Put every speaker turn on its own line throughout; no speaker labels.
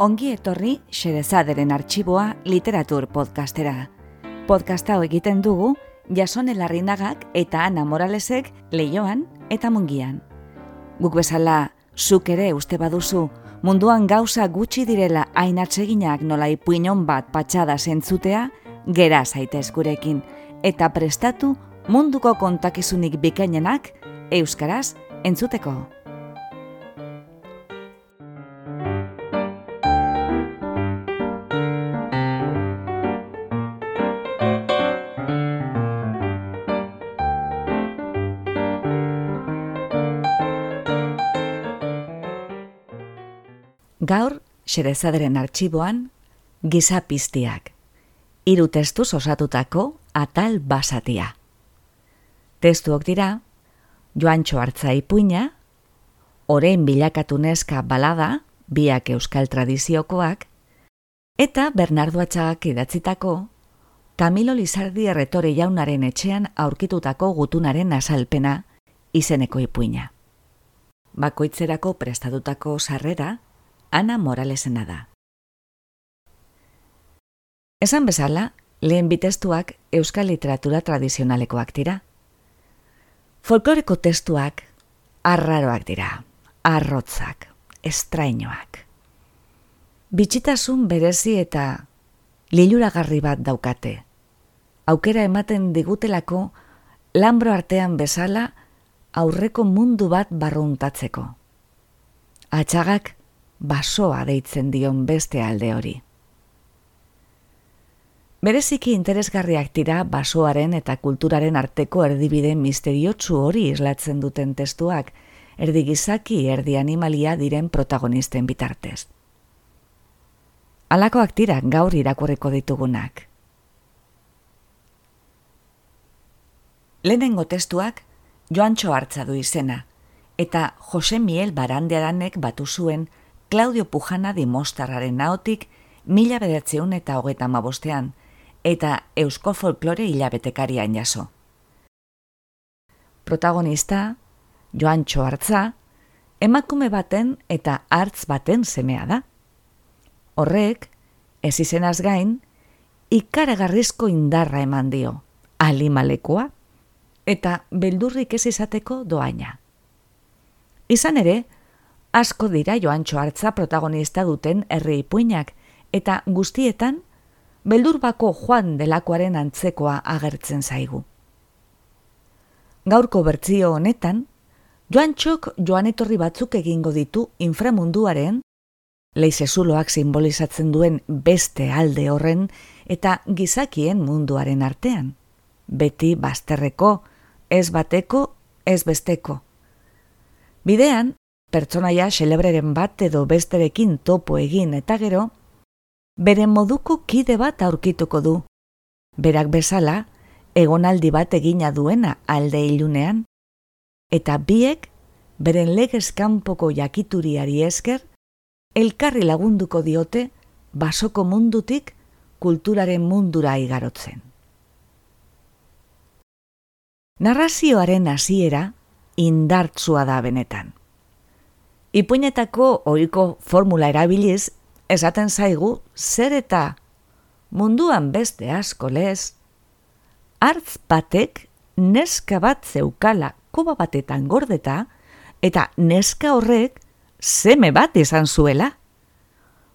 Ongi etorri Xerezaderen artxiboa literatur podcastera. Podcasta hau egiten dugu Jasone Larrinagak eta Ana Moralesek leioan eta mungian. Guk bezala, zuk ere uste baduzu, munduan gauza gutxi direla hain atseginak nola ipuinon bat patxada zentzutea, gera zaitez gurekin, eta prestatu munduko kontakizunik bikainenak euskaraz entzuteko. Xerezaderen artxiboan, gizapiztiak. Hiru testuz osatutako atal basatia. Testuok dira, Joantxo hartza ipuina, Oren bilakatu neska balada, biak euskal tradiziokoak, eta Bernardo Atxagak idatzitako, Camilo Lizardi erretore jaunaren etxean aurkitutako gutunaren azalpena izeneko ipuina. Bakoitzerako prestatutako sarrera, Ana Moralesena da. Esan bezala, lehen bitestuak euskal literatura tradizionalekoak dira. Folkloreko testuak arraroak dira, arrotzak, estrainoak. Bitxitasun berezi eta liluragarri bat daukate. Aukera ematen digutelako lambro artean bezala aurreko mundu bat barruntatzeko. Atxagak basoa deitzen dion beste alde hori. Bereziki interesgarriak dira basoaren eta kulturaren arteko erdibide misteriotsu hori islatzen duten testuak, erdi gizaki erdi animalia diren protagonisten bitartez. Alakoak dira gaur irakurriko ditugunak. Lehenengo testuak Joantxo hartza du izena, eta Jose Miel Barandearanek batu zuen Claudio Pujana di Mostarraren naotik mila bedatzeun eta hogeta mabostean, eta eusko folklore hilabetekarian jaso. Protagonista, Joan Txoartza, emakume baten eta hartz baten semea da. Horrek, ez izenaz gain, ikaragarrizko indarra eman dio, alimalekoa, eta beldurrik ez izateko doaina. Izan ere, asko dira joantxo hartza protagonista duten herri ipuinak, eta guztietan, beldurbako joan delakoaren antzekoa agertzen zaigu. Gaurko bertzio honetan, joantxok joan etorri batzuk egingo ditu inframunduaren, leizezuloak simbolizatzen duen beste alde horren eta gizakien munduaren artean. Beti bazterreko, ez bateko, ez besteko. Bidean, pertsonaia xelebreren bat edo besterekin topo egin eta gero, bere moduko kide bat aurkituko du. Berak bezala, egonaldi bat egina duena alde ilunean, eta biek, beren legez kanpoko jakituriari esker, elkarri lagunduko diote basoko mundutik kulturaren mundura igarotzen. Narrazioaren hasiera indartsua da benetan. Ipuinetako ohiko formula erabiliz, esaten zaigu zer eta munduan beste asko lez, hartz batek neska bat zeukala koba batetan gordeta, eta neska horrek seme bat izan zuela.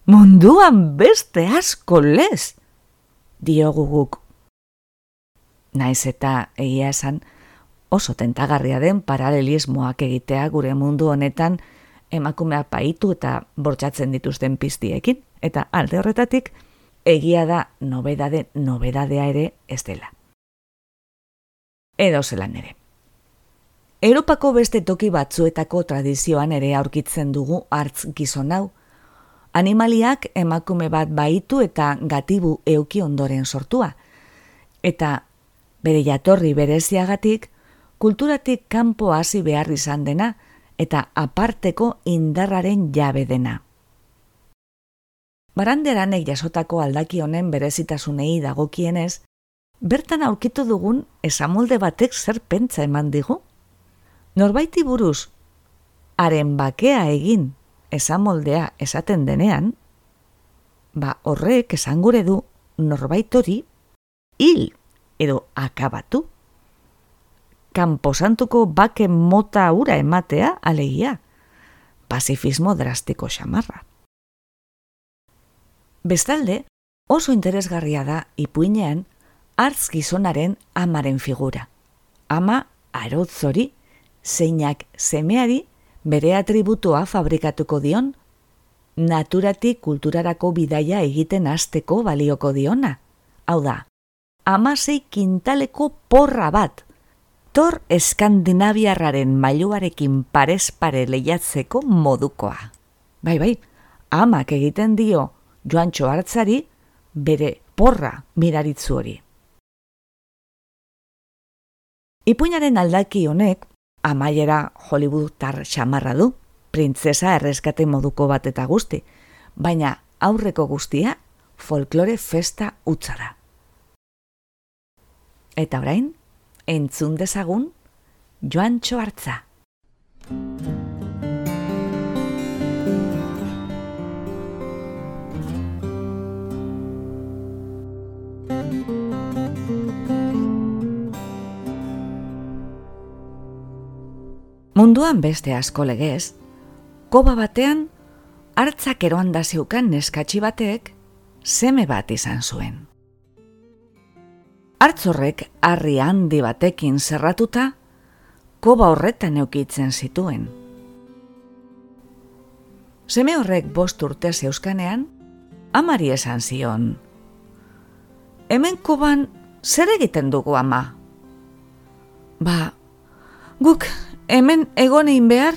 Munduan beste asko lez, dioguguk. Naiz eta egia esan, oso tentagarria den paralelismoak egitea gure mundu honetan, emakumea paitu eta bortxatzen dituzten piztiekin, eta alde horretatik, egia da nobedade nobedadea ere ez dela. Edo zelan ere. Europako beste toki batzuetako tradizioan ere aurkitzen dugu hartz gizon hau, animaliak emakume bat baitu eta gatibu euki ondoren sortua, eta bere jatorri bereziagatik, kulturatik kanpo hasi behar izan dena, eta aparteko indarraren jabe dena. Baranderanek jasotako aldaki honen berezitasunei dagokienez, bertan aurkitu dugun esamolde batek zer pentsa eman digu? Norbaiti buruz, haren bakea egin esamoldea esaten denean, ba horrek esan gure du norbait hori hil edo akabatu. Kamposantuko bake mota ura ematea alegia. Pazifismo drastiko xamarra. Bestalde, oso interesgarria da ipuinean hartz gizonaren amaren figura. Ama arotzori, zeinak semeari bere atributua fabrikatuko dion, naturatik kulturarako bidaia egiten hasteko balioko diona. Hau da, amasei kintaleko porra bat, tor eskandinaviarraren mailuarekin parespare lehiatzeko modukoa. Bai, bai, amak egiten dio joantxo hartzari bere porra miraritzu hori. Ipuinaren aldaki honek amaiera Hollywoodtar xamarra du, printzesa erreskate moduko bat eta guzti, baina aurreko guztia folklore festa utza da. Eta orain, entzun dezagun, joan txoartza. Munduan beste asko legez, koba batean, hartzak eroan da zeukan neskatxi batek, seme bat izan zuen. Artzorrek harri handi batekin zerratuta, koba horretan eukitzen zituen. Seme horrek bost urte zeuskanean, amari esan zion. Hemen koban zer egiten dugu ama? Ba, guk hemen egonein behar,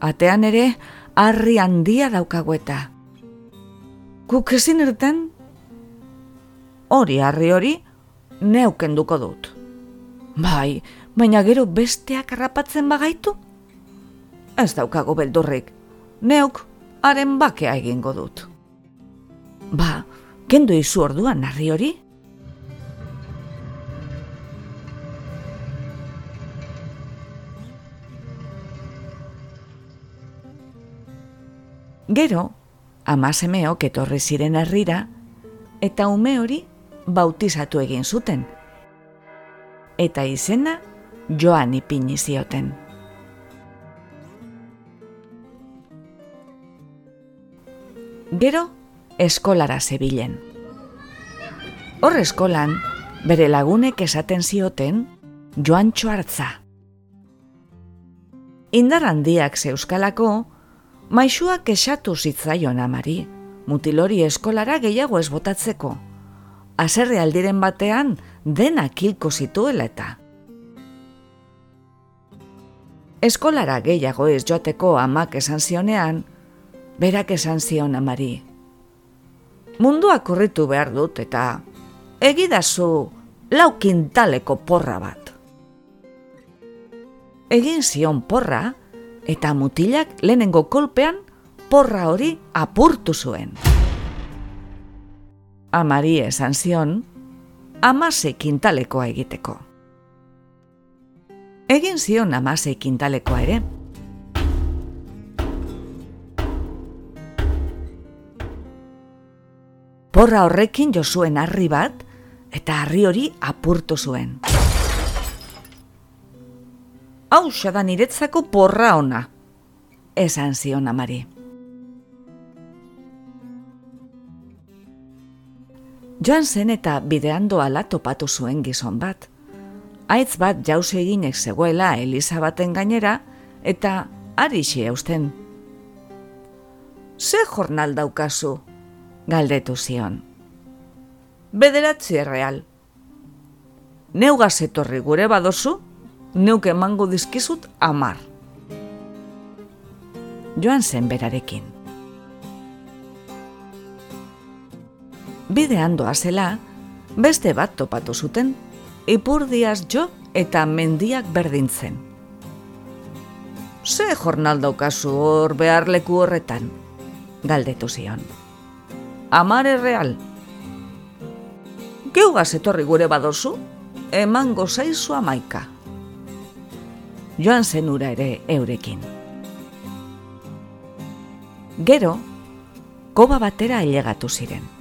atean ere harri handia daukagueta. Guk ezin erten, hori harri hori neukenduko dut. Bai, baina gero besteak harrapatzen bagaitu? Ez daukago beldurrik, neuk haren bakea egingo dut. Ba, kendu izu orduan harri hori? Gero, amasemeok etorri ziren herrira eta ume hori bautizatu egin zuten. Eta izena joan ipini zioten. Gero, eskolara zebilen. Hor eskolan, bere lagunek esaten zioten joan txoartza. Indar handiak zeuskalako, Maixuak esatu zitzaion amari, mutilori eskolara gehiago ez botatzeko. Aserre aldiren batean dena kilko zituela eta. Eskolara gehiago ez joateko amak esan zionean, berak esan zion amari. Mundua korritu behar dut eta egidazu lau kintaleko porra bat. Egin zion porra, eta mutilak lehenengo kolpean porra hori apurtu zuen. Amari esan zion, amase kintalekoa egiteko. Egin zion amase kintalekoa ere. Porra horrekin jo zuen harri bat, eta harri hori apurtu zuen hau da niretzako porra ona, esan zion amari. Joan zen eta bidean doala topatu zuen gizon bat. Aitz bat jause eginek zegoela Elisa baten gainera eta ari eusten. Ze jornal daukazu? Galdetu zion. Bederatzi erreal. Neugaz etorri gure badozu? neuk emango dizkizut amar. Joan zen berarekin. Bidean zela, beste bat topatu zuten, ipurdiaz jo eta mendiak berdintzen. Ze jornal daukazu hor behar leku horretan? Galdetu zion. Amare real. Geugaz etorri gure badozu, emango zaizu amaika joan zenura ere eurekin. Gero, koba batera ailegatu ziren.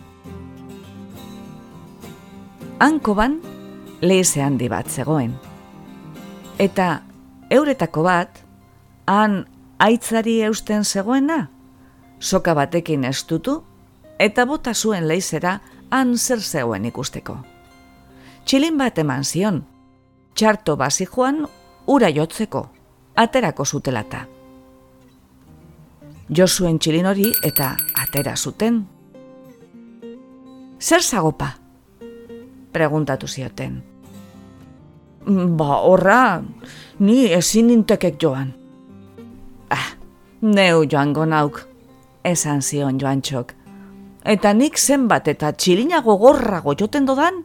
Han koban, lehize handi bat zegoen. Eta euretako bat, han aitzari eusten zegoena, soka batekin estutu, eta bota zuen leizera han zer zegoen ikusteko. Txilin bat eman zion, txarto bazi joan ura jotzeko, aterako zutelata. Jo zuen txilin hori eta atera zuten. Zer zagopa? Preguntatu zioten. Ba, horra, ni ezin nintekek joan. Ah, neu joango nauk, esan zion joan txok. Eta nik zenbat eta txilinago gorrago joten dodan,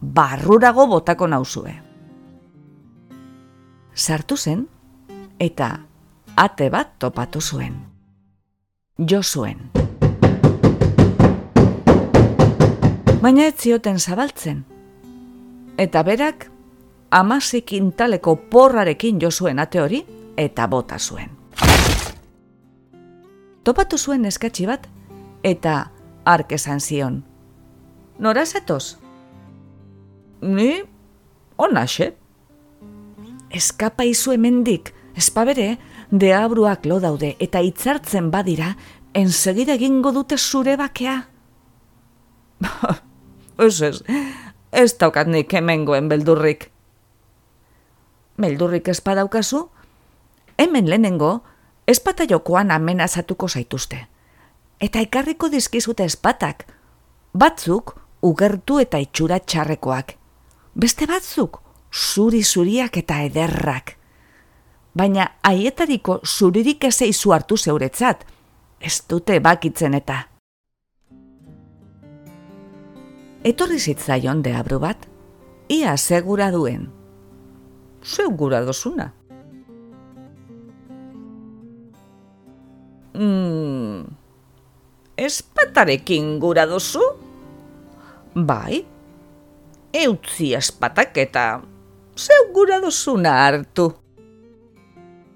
barrurago botako nauzue. Sartu zen, eta ate bat topatu zuen. Jo zuen. Baina ez zioten zabaltzen. Eta berak, amasik intaleko porrarekin jo zuen ate hori, eta bota zuen. Topatu zuen eskatsi bat, eta ark esan zion. Nora zetoz? Ni, onaxe. Eskapa izu emendik, espabere, deabruak lo daude eta hitzartzen badira, ensegide egingo dute zure bakea. ez ez, ez daukat nik hemengoen beldurrik. Beldurrik espadaukazu? Hemen lehenengo, espata jokoan amenazatuko zaituzte eta ekarriko dizkizute espatak. Batzuk ugertu eta itxura txarrekoak. Beste batzuk zuri zuriak eta ederrak. Baina haietariko zuririk ezeizu hartu zeuretzat, ez dute bakitzen eta. Etorri zitzaion deabru bat, ia segura duen. Segura dozuna. Mm, espatarekin gura duzu? Bai, eutzi espatak eta zeu gura duzuna hartu.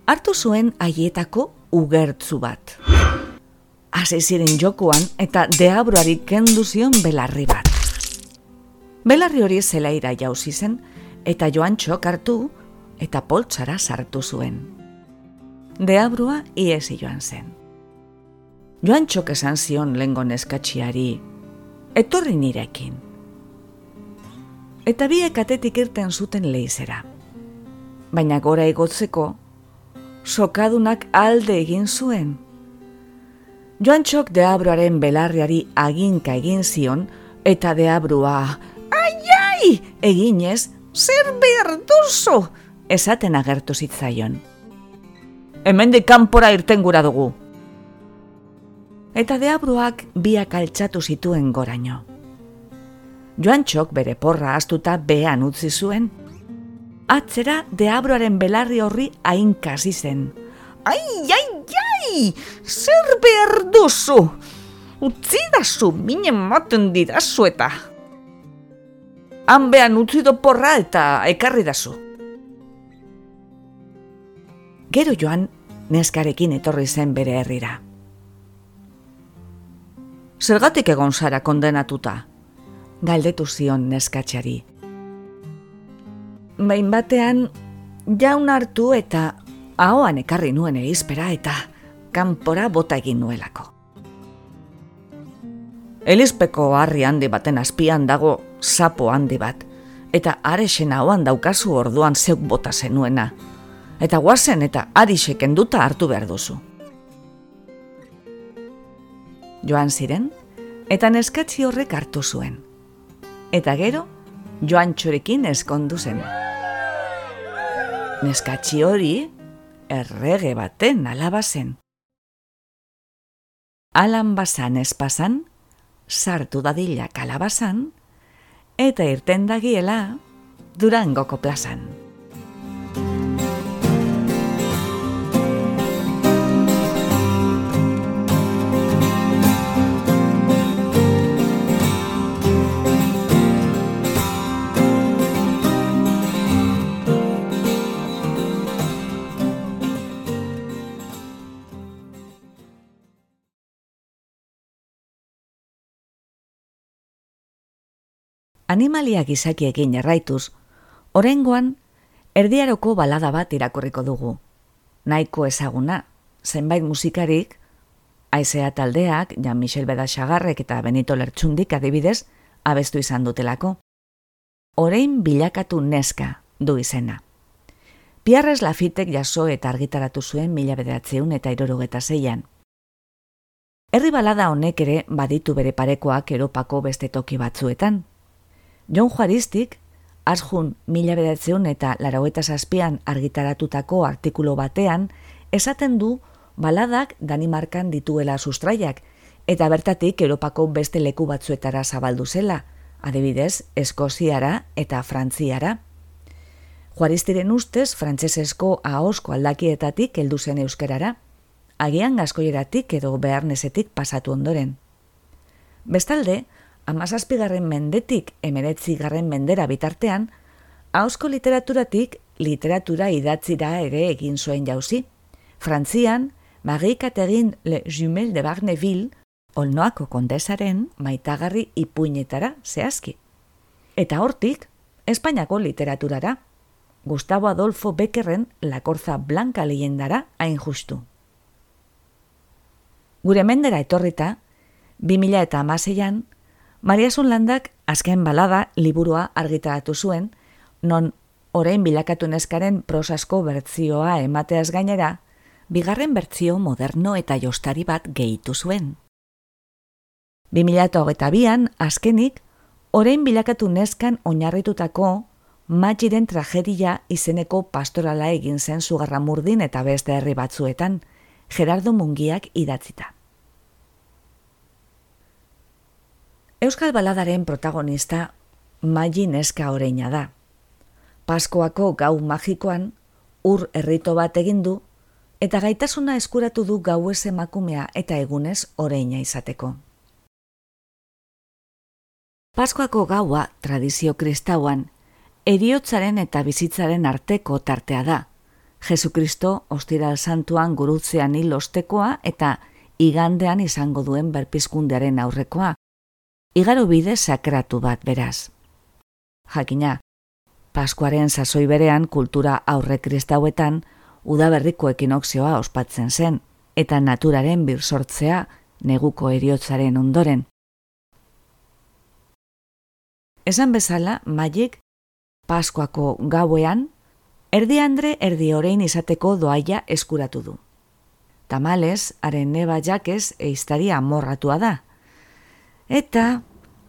Hartu zuen aietako ugertzu bat. Hase ziren jokoan eta deabroari kendu zion belarri bat. Belarri hori zelaira jauzi zen eta joan txok hartu eta poltsara sartu zuen. Deabrua iesi joan zen joan txok esan zion lengo neskatxiari, etorri nirekin. Eta biek atetik irten zuten leizera. Baina gora egotzeko, sokadunak alde egin zuen. Joan txok deabroaren belarriari aginka egin zion, eta deabrua, ai, eginez, zer behar duzu, esaten agertu zitzaion. Hemendik kanpora irten gura dugu, eta deabruak biak altxatu zituen goraino. Joan txok bere porra astuta behan utzi zuen. Atzera deabroaren belarri horri hainkasi zen. Ai, ai, ai, zer behar duzu? Utzi dazu, minen maten didazu eta. Han behan utzi porra eta ekarri dazu. Gero joan, neskarekin etorri zen bere herrira zergatik egon zara kondenatuta? Galdetu zion neskatxari. Bain batean, jaun hartu eta ahoan ekarri nuen eizpera eta kanpora bota egin nuelako. Elizpeko harri handi baten azpian dago sapo handi bat, eta aresen ahoan daukazu orduan zeuk bota zenuena, eta guazen eta arisek enduta hartu behar duzu joan ziren, eta neskatzi horrek hartu zuen. Eta gero, joan txorekin eskondu zen. Neskatzi hori, errege baten alaba zen. Alan basan espazan, sartu dadila kalabazan, eta irten dagiela durangoko plazan. Animaliak izakiekin jarraituz, orengoan, erdiaroko balada bat irakurriko dugu. Naiko ezaguna, zenbait musikarik, aizea taldeak, Jan Michel Bedaxagarrek eta Benito Lertxundik adibidez, abestu izan dutelako. Orein bilakatu neska du izena. Piarrez lafitek jaso eta argitaratu zuen mila bederatzeun eta irorogeta zeian. Herri balada honek ere baditu bere parekoak eropako beste toki batzuetan. Jon Juaristik, azjun mila bedatzeun eta laraueta zazpian argitaratutako artikulu batean, esaten du baladak Danimarkan dituela sustraiak, eta bertatik Europako beste leku batzuetara zabaldu zela, adibidez, Eskoziara eta Frantziara. Juaristiren ustez, frantsesesko ahosko aldakietatik heldu zen euskerara, agian gaskoieratik edo beharnesetik pasatu ondoren. Bestalde, amazazpigarren mendetik emeretzi garren mendera bitartean, hausko literaturatik literatura idatzira ere egin zuen jauzi. Frantzian, Marie Catherine Le Jumel de Barneville, olnoako kondesaren maitagarri ipuinetara zehazki. Eta hortik, Espainiako literaturara, Gustavo Adolfo Beckerren La Corza Blanca leyendara hain justu. Gure mendera etorrita, 2000 eta amaseian, Maria Zunlandak azken balada liburua argitaratu zuen, non orain bilakatu neskaren prosasko bertzioa emateaz gainera, bigarren bertzio moderno eta jostari bat gehitu zuen. 2000 eta bian, azkenik, orain bilakatu neskan oinarritutako matxiren tragedia izeneko pastorala egin zen zugarra murdin eta beste herri batzuetan, Gerardo Mungiak idatzita. Euskal Baladaren protagonista Magi Neska Oreina da. Paskoako gau magikoan ur errito bat egin du eta gaitasuna eskuratu du gauez emakumea eta egunez oreina izateko. Paskoako gaua tradizio kristauan eriotzaren eta bizitzaren arteko tartea da, Jesukristo ostiral santuan gurutzean hil ostekoa eta igandean izango duen berpizkundearen aurrekoa. Igaro bide sakratu bat beraz. Jakina, Paskuaren sasoi berean kultura aurre kristauetan udaberriko ekinokzioa ospatzen zen, eta naturaren bir sortzea neguko eriotzaren ondoren. Esan bezala, magik, Paskuako gauean Erdi Andre erdi orein izateko doaia eskuratu du. Tamales, haren neba jakez eiztari amorratua da. Eta,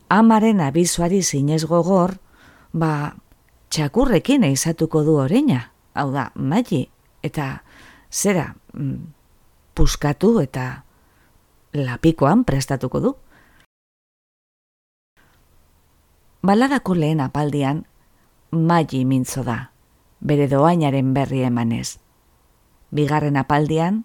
amaren abizuari zinez gogor, ba, txakurrekin eizatuko du oreina. Hau da, magi, eta zera, mm, puskatu eta lapikoan prestatuko du. Baladako lehen apaldian, magi mintzo da bere doainaren berri emanez. Bigarren apaldian,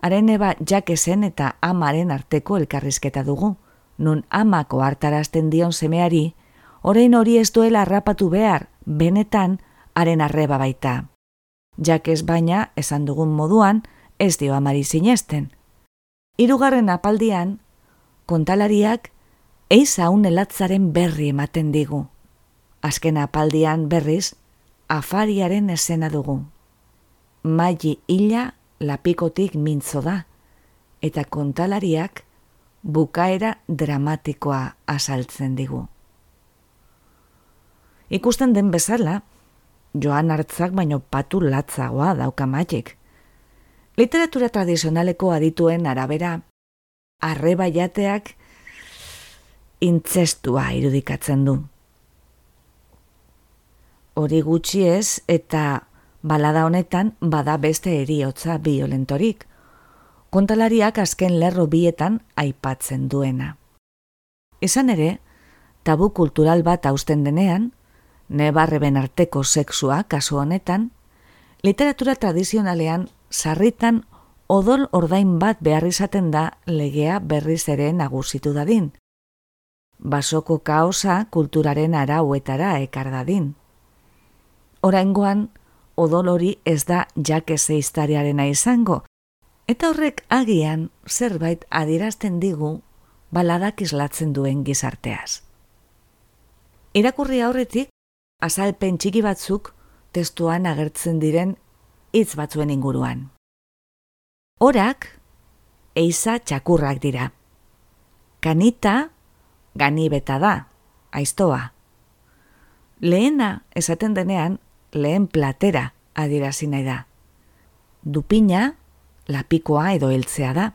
haren eba jakesen eta amaren arteko elkarrizketa dugu, nun amako hartarazten dion semeari, orain hori ez duela harrapatu behar, benetan, haren arreba baita. Jakes baina, esan dugun moduan, ez dio amari sinesten. Hirugarren apaldian, kontalariak, eiza unelatzaren berri ematen digu. Azken apaldian berriz, afariaren esena dugu. Maili illa lapikotik mintzo da, eta kontalariak bukaera dramatikoa asaltzen digu. Ikusten den bezala, joan hartzak baino patu latzagoa dauka maik. Literatura tradizionaleko adituen arabera, arreba jateak intzestua irudikatzen du hori gutxi ez eta balada honetan bada beste eriotza violentorik. Kontalariak azken lerro bietan aipatzen duena. Izan ere, tabu kultural bat hausten denean, nebarreben arteko sexua kasu honetan, literatura tradizionalean sarritan odol ordain bat behar izaten da legea berriz ere nagusitu dadin. Basoko kaosa kulturaren arauetara ekar dadin oraingoan odol hori ez da jakese iztariarena izango, eta horrek agian zerbait adierazten digu baladak islatzen duen gizarteaz. Irakurri aurretik, azalpen txiki batzuk testuan agertzen diren hitz batzuen inguruan. Horak, eiza txakurrak dira. Kanita, ganibeta da, aiztoa. Lehena esaten denean, lehen platera adirazi nahi da. Dupina, lapikoa edo heltzea da.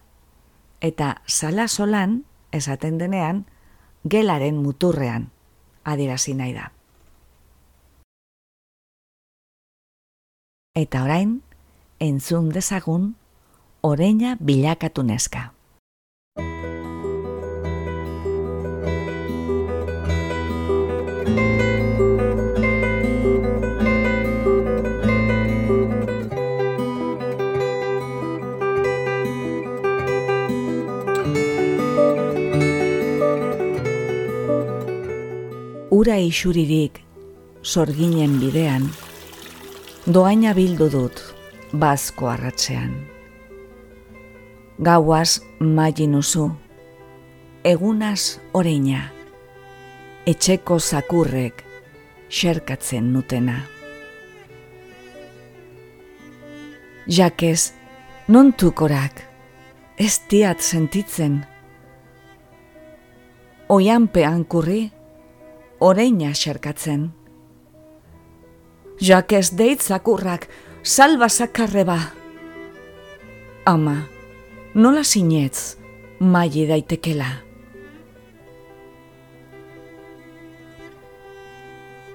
Eta sala solan, esaten denean, gelaren muturrean adirazi nahi da. Eta orain, entzun dezagun, oreina bilakatu neska. Ura isuririk sorginen bidean, doaina bildu dut bazko arratzean. Gauaz magin uzu, egunaz oreina, etxeko zakurrek xerkatzen nutena. Jakez, non tukorak, ez diat sentitzen. Oianpean kurri, oreina xerkatzen. Jakez deit zakurrak, salba zakarreba. Ama, nola sinetz, maili daitekela.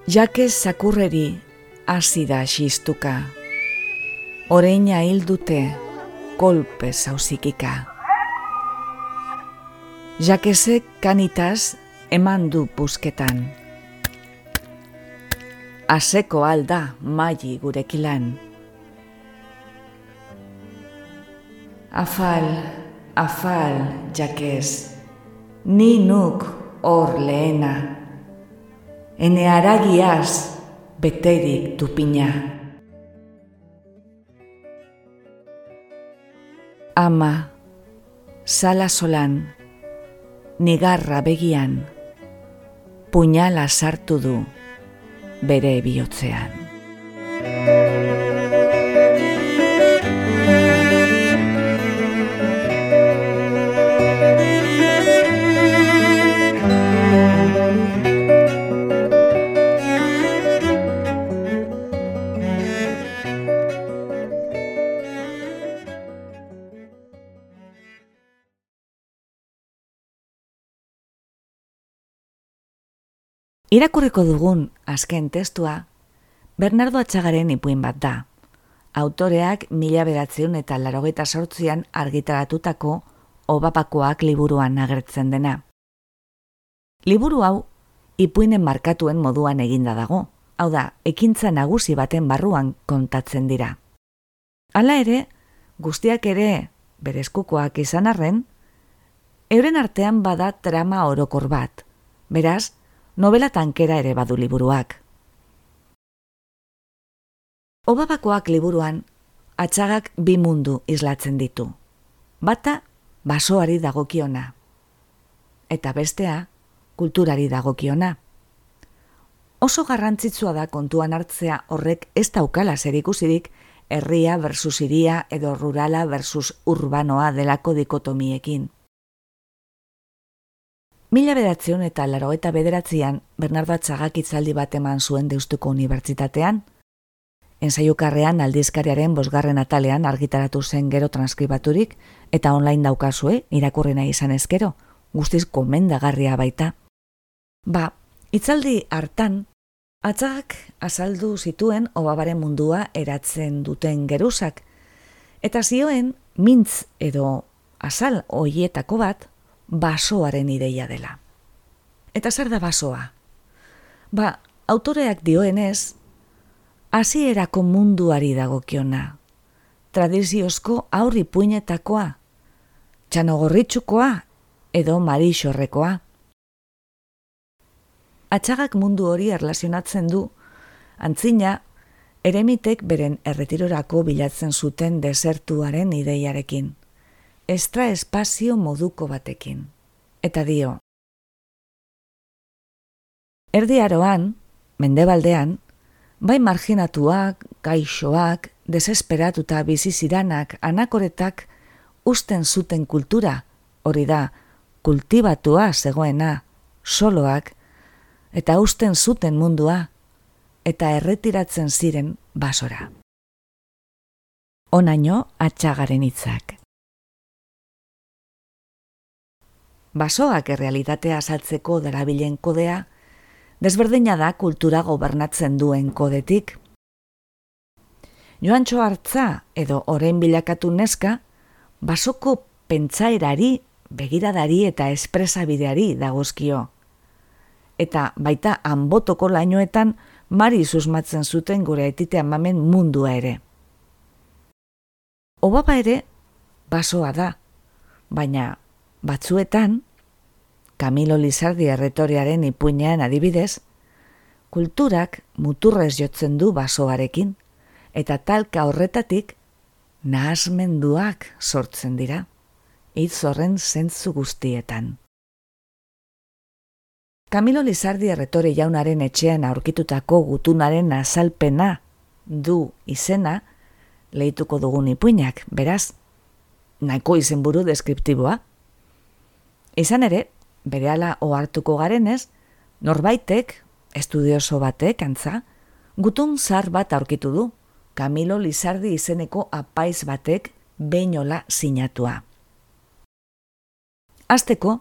Jakez zakurreri hasi da xistuka. Oreina hildute kolpe zauzikika. Jakezek kanitaz eman du busketan. Aseko alda maili gurekilan. Afal, afal, jakez, ni nuk hor lehena. Ene aragiaz beterik tupina. Ama, sala solan, nigarra begian, puñala sartu du bere bihotzean. Irakurriko dugun azken testua, Bernardo Atxagaren ipuin bat da. Autoreak mila beratzeun eta larogeita sortzian argitaratutako obapakoak liburuan agertzen dena. Liburu hau, ipuinen markatuen moduan eginda dago, hau da, ekintza nagusi baten barruan kontatzen dira. Hala ere, guztiak ere, berezkukoak izan arren, euren artean bada trama orokor bat, beraz, novela tankera ere badu liburuak. Obabakoak liburuan, atxagak bi mundu islatzen ditu. Bata, basoari dagokiona. Eta bestea, kulturari dagokiona. Oso garrantzitsua da kontuan hartzea horrek ez daukala zerikusirik herria versus iria edo rurala versus urbanoa delako dikotomiekin. Mila bedatzion eta laro eta bederatzean Bernardo Atxagak itzaldi bat eman zuen deustuko unibertsitatean. Ensaiukarrean aldizkariaren bosgarren atalean argitaratu zen gero transkribaturik eta online daukazue irakurrena izan ezkero, guztiz komendagarria baita. Ba, itzaldi hartan, Atxagak azaldu zituen obabaren mundua eratzen duten geruzak, eta zioen mintz edo azal hoietako bat basoaren ideia dela. Eta zer da basoa? Ba, autoreak dioenez, hasierako munduari dagokiona. Tradiziozko aurri puinetakoa, txanogorritxukoa edo marixorrekoa. Atxagak mundu hori erlazionatzen du, antzina, eremitek beren erretirorako bilatzen zuten desertuaren ideiarekin estra espazio moduko batekin. Eta dio, Erdiaroan, mendebaldean, bai marginatuak, gaixoak, desesperatuta bizi ziranak, anakoretak, usten zuten kultura, hori da, kultibatua zegoena, soloak, eta usten zuten mundua, eta erretiratzen ziren basora. Onaino atxagaren hitzak. Basoak errealitatea saltzeko darabilen kodea, desberdina da kultura gobernatzen duen kodetik. Joantxo hartza edo orain bilakatu neska, basoko pentsaerari, begiradari eta espresabideari dagozkio. Eta baita anbotoko lainoetan mari susmatzen zuten gure etitea mamen mundua ere. Obaba ere, basoa da, baina batzuetan, Camilo Lizardi erretoriaren ipuinean adibidez, kulturak muturrez jotzen du basoarekin, eta talka horretatik nahasmenduak sortzen dira, hitz horren zentzu guztietan. Camilo Lizardi erretore jaunaren etxean aurkitutako gutunaren azalpena du izena, lehituko dugun ipuinak, beraz, nahiko izenburu deskriptiboa. Izan ere, berehala ohartuko garenez, norbaitek, estudioso batek, antza, gutun zar bat aurkitu du, Camilo Lizardi izeneko apaiz batek beinola sinatua. Azteko,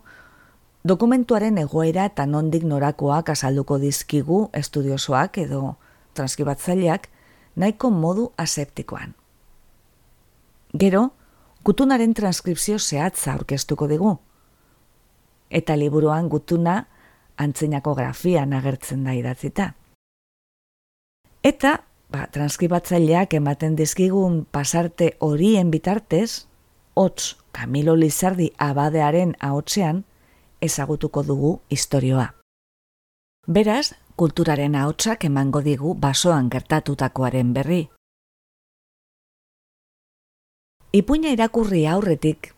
dokumentuaren egoera eta nondik norakoak azalduko dizkigu estudiosoak edo transkibatzaileak nahiko modu aseptikoan. Gero, gutunaren transkripzio zehatza aurkeztuko digu. Eta liburuan gutuna antzinako grafian agertzen da idatzita. Eta ba, transkribatzaileak ematen dizkigun pasarte horien bitartez, hotz Camilo Lizardi abadearen ahotsean ezagutuko dugu istorioa. Beraz, kulturaren ahotsak emango digu basoan gertatutakoaren berri. Ipuina irakurri aurretik,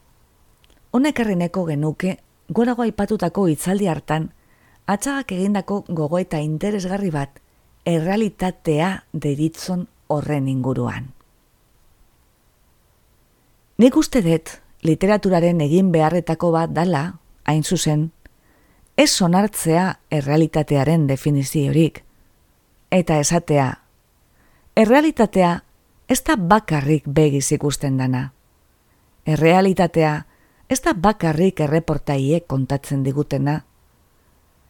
honek errineko genuke gorago aipatutako hitzaldi hartan, atzagak egindako gogo eta interesgarri bat errealitatea deritzon horren inguruan. Nik uste dut literaturaren egin beharretako bat dala, hain zuzen, ez sonartzea errealitatearen definiziorik, eta esatea, errealitatea ez da bakarrik begiz ikusten dana. Errealitatea ez da bakarrik erreportaiek kontatzen digutena,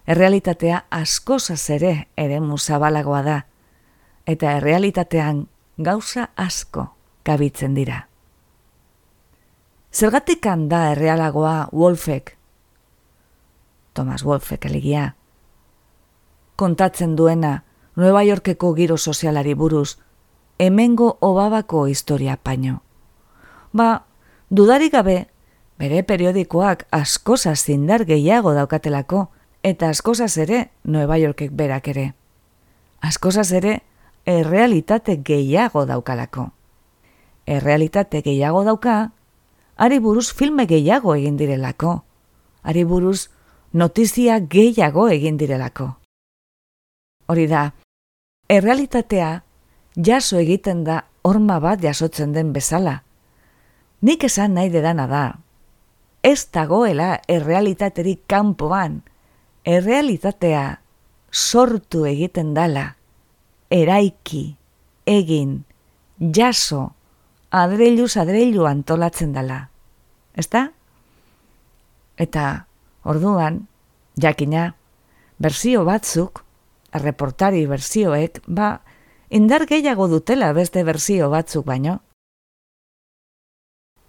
errealitatea askozaz ere ere musabalagoa da, eta errealitatean gauza asko kabitzen dira. Zergatik da errealagoa Wolfek? Thomas Wolfek elegia. Kontatzen duena Nueva Yorkeko giro sozialari buruz, hemengo obabako historia paino. Ba, dudarik gabe, bere periodikoak askosa zindar gehiago daukatelako, eta askozaz ere Nueva Yorkek berak ere. Askozaz ere errealitate gehiago daukalako. Errealitate gehiago dauka, ari buruz filme gehiago egin direlako. Ari buruz notizia gehiago egin direlako. Hori da, errealitatea jaso egiten da horma bat jasotzen den bezala. Nik esan nahi dedana da, ez dagoela errealitaterik kanpoan, errealitatea sortu egiten dala, eraiki, egin, jaso, adreiluz adreilu antolatzen dala. Ezta? Eta orduan, jakina, berzio batzuk, reportari berzioek, ba, indar gehiago dutela beste berzio batzuk baino.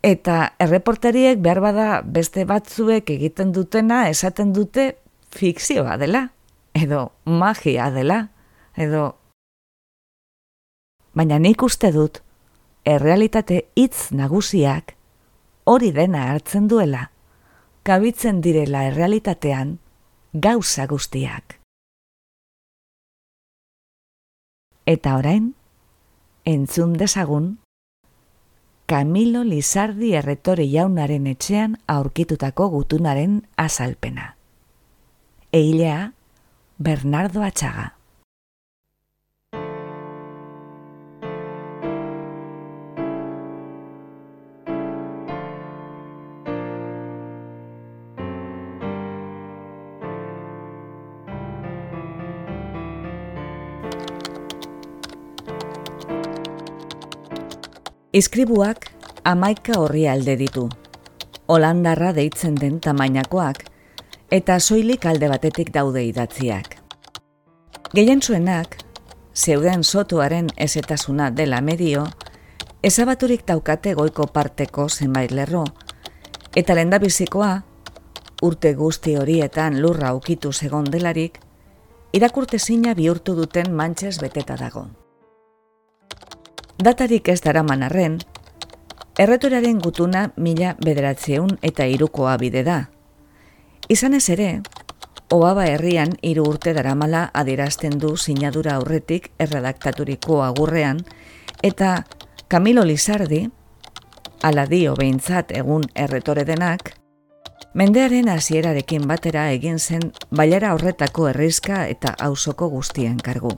Eta erreportariek behar bada beste batzuek egiten dutena esaten dute fikzioa dela, edo magia dela, edo... Baina nik uste dut, errealitate hitz nagusiak hori dena hartzen duela, kabitzen direla errealitatean gauza guztiak. Eta orain, entzun dezagun, Camilo Lizardi erretore jaunaren etxean aurkitutako gutunaren azalpena. Eilea, Bernardo Atxaga. Iskribuak amaika horri alde ditu. Holandarra deitzen den tamainakoak, eta soilik alde batetik daude idatziak. Gehien zuenak, zeuden sotuaren ezetasuna dela medio, ezabaturik daukate goiko parteko zenbait lerro, eta lendabizikoa, urte guzti horietan lurra ukitu segon delarik, irakurte zina bihurtu duten mantxez beteta dago. Datarik ez dara manarren, erretoraren gutuna mila bederatzieun eta irukoa bide da. Izan ez ere, oaba herrian hiru urte daramala adierazten du sinadura aurretik erredaktaturiko agurrean, eta Camilo Lizardi, ala dio behintzat egun erretore denak, mendearen hasierarekin batera egin zen bailara horretako errizka eta auzoko guztien kargu.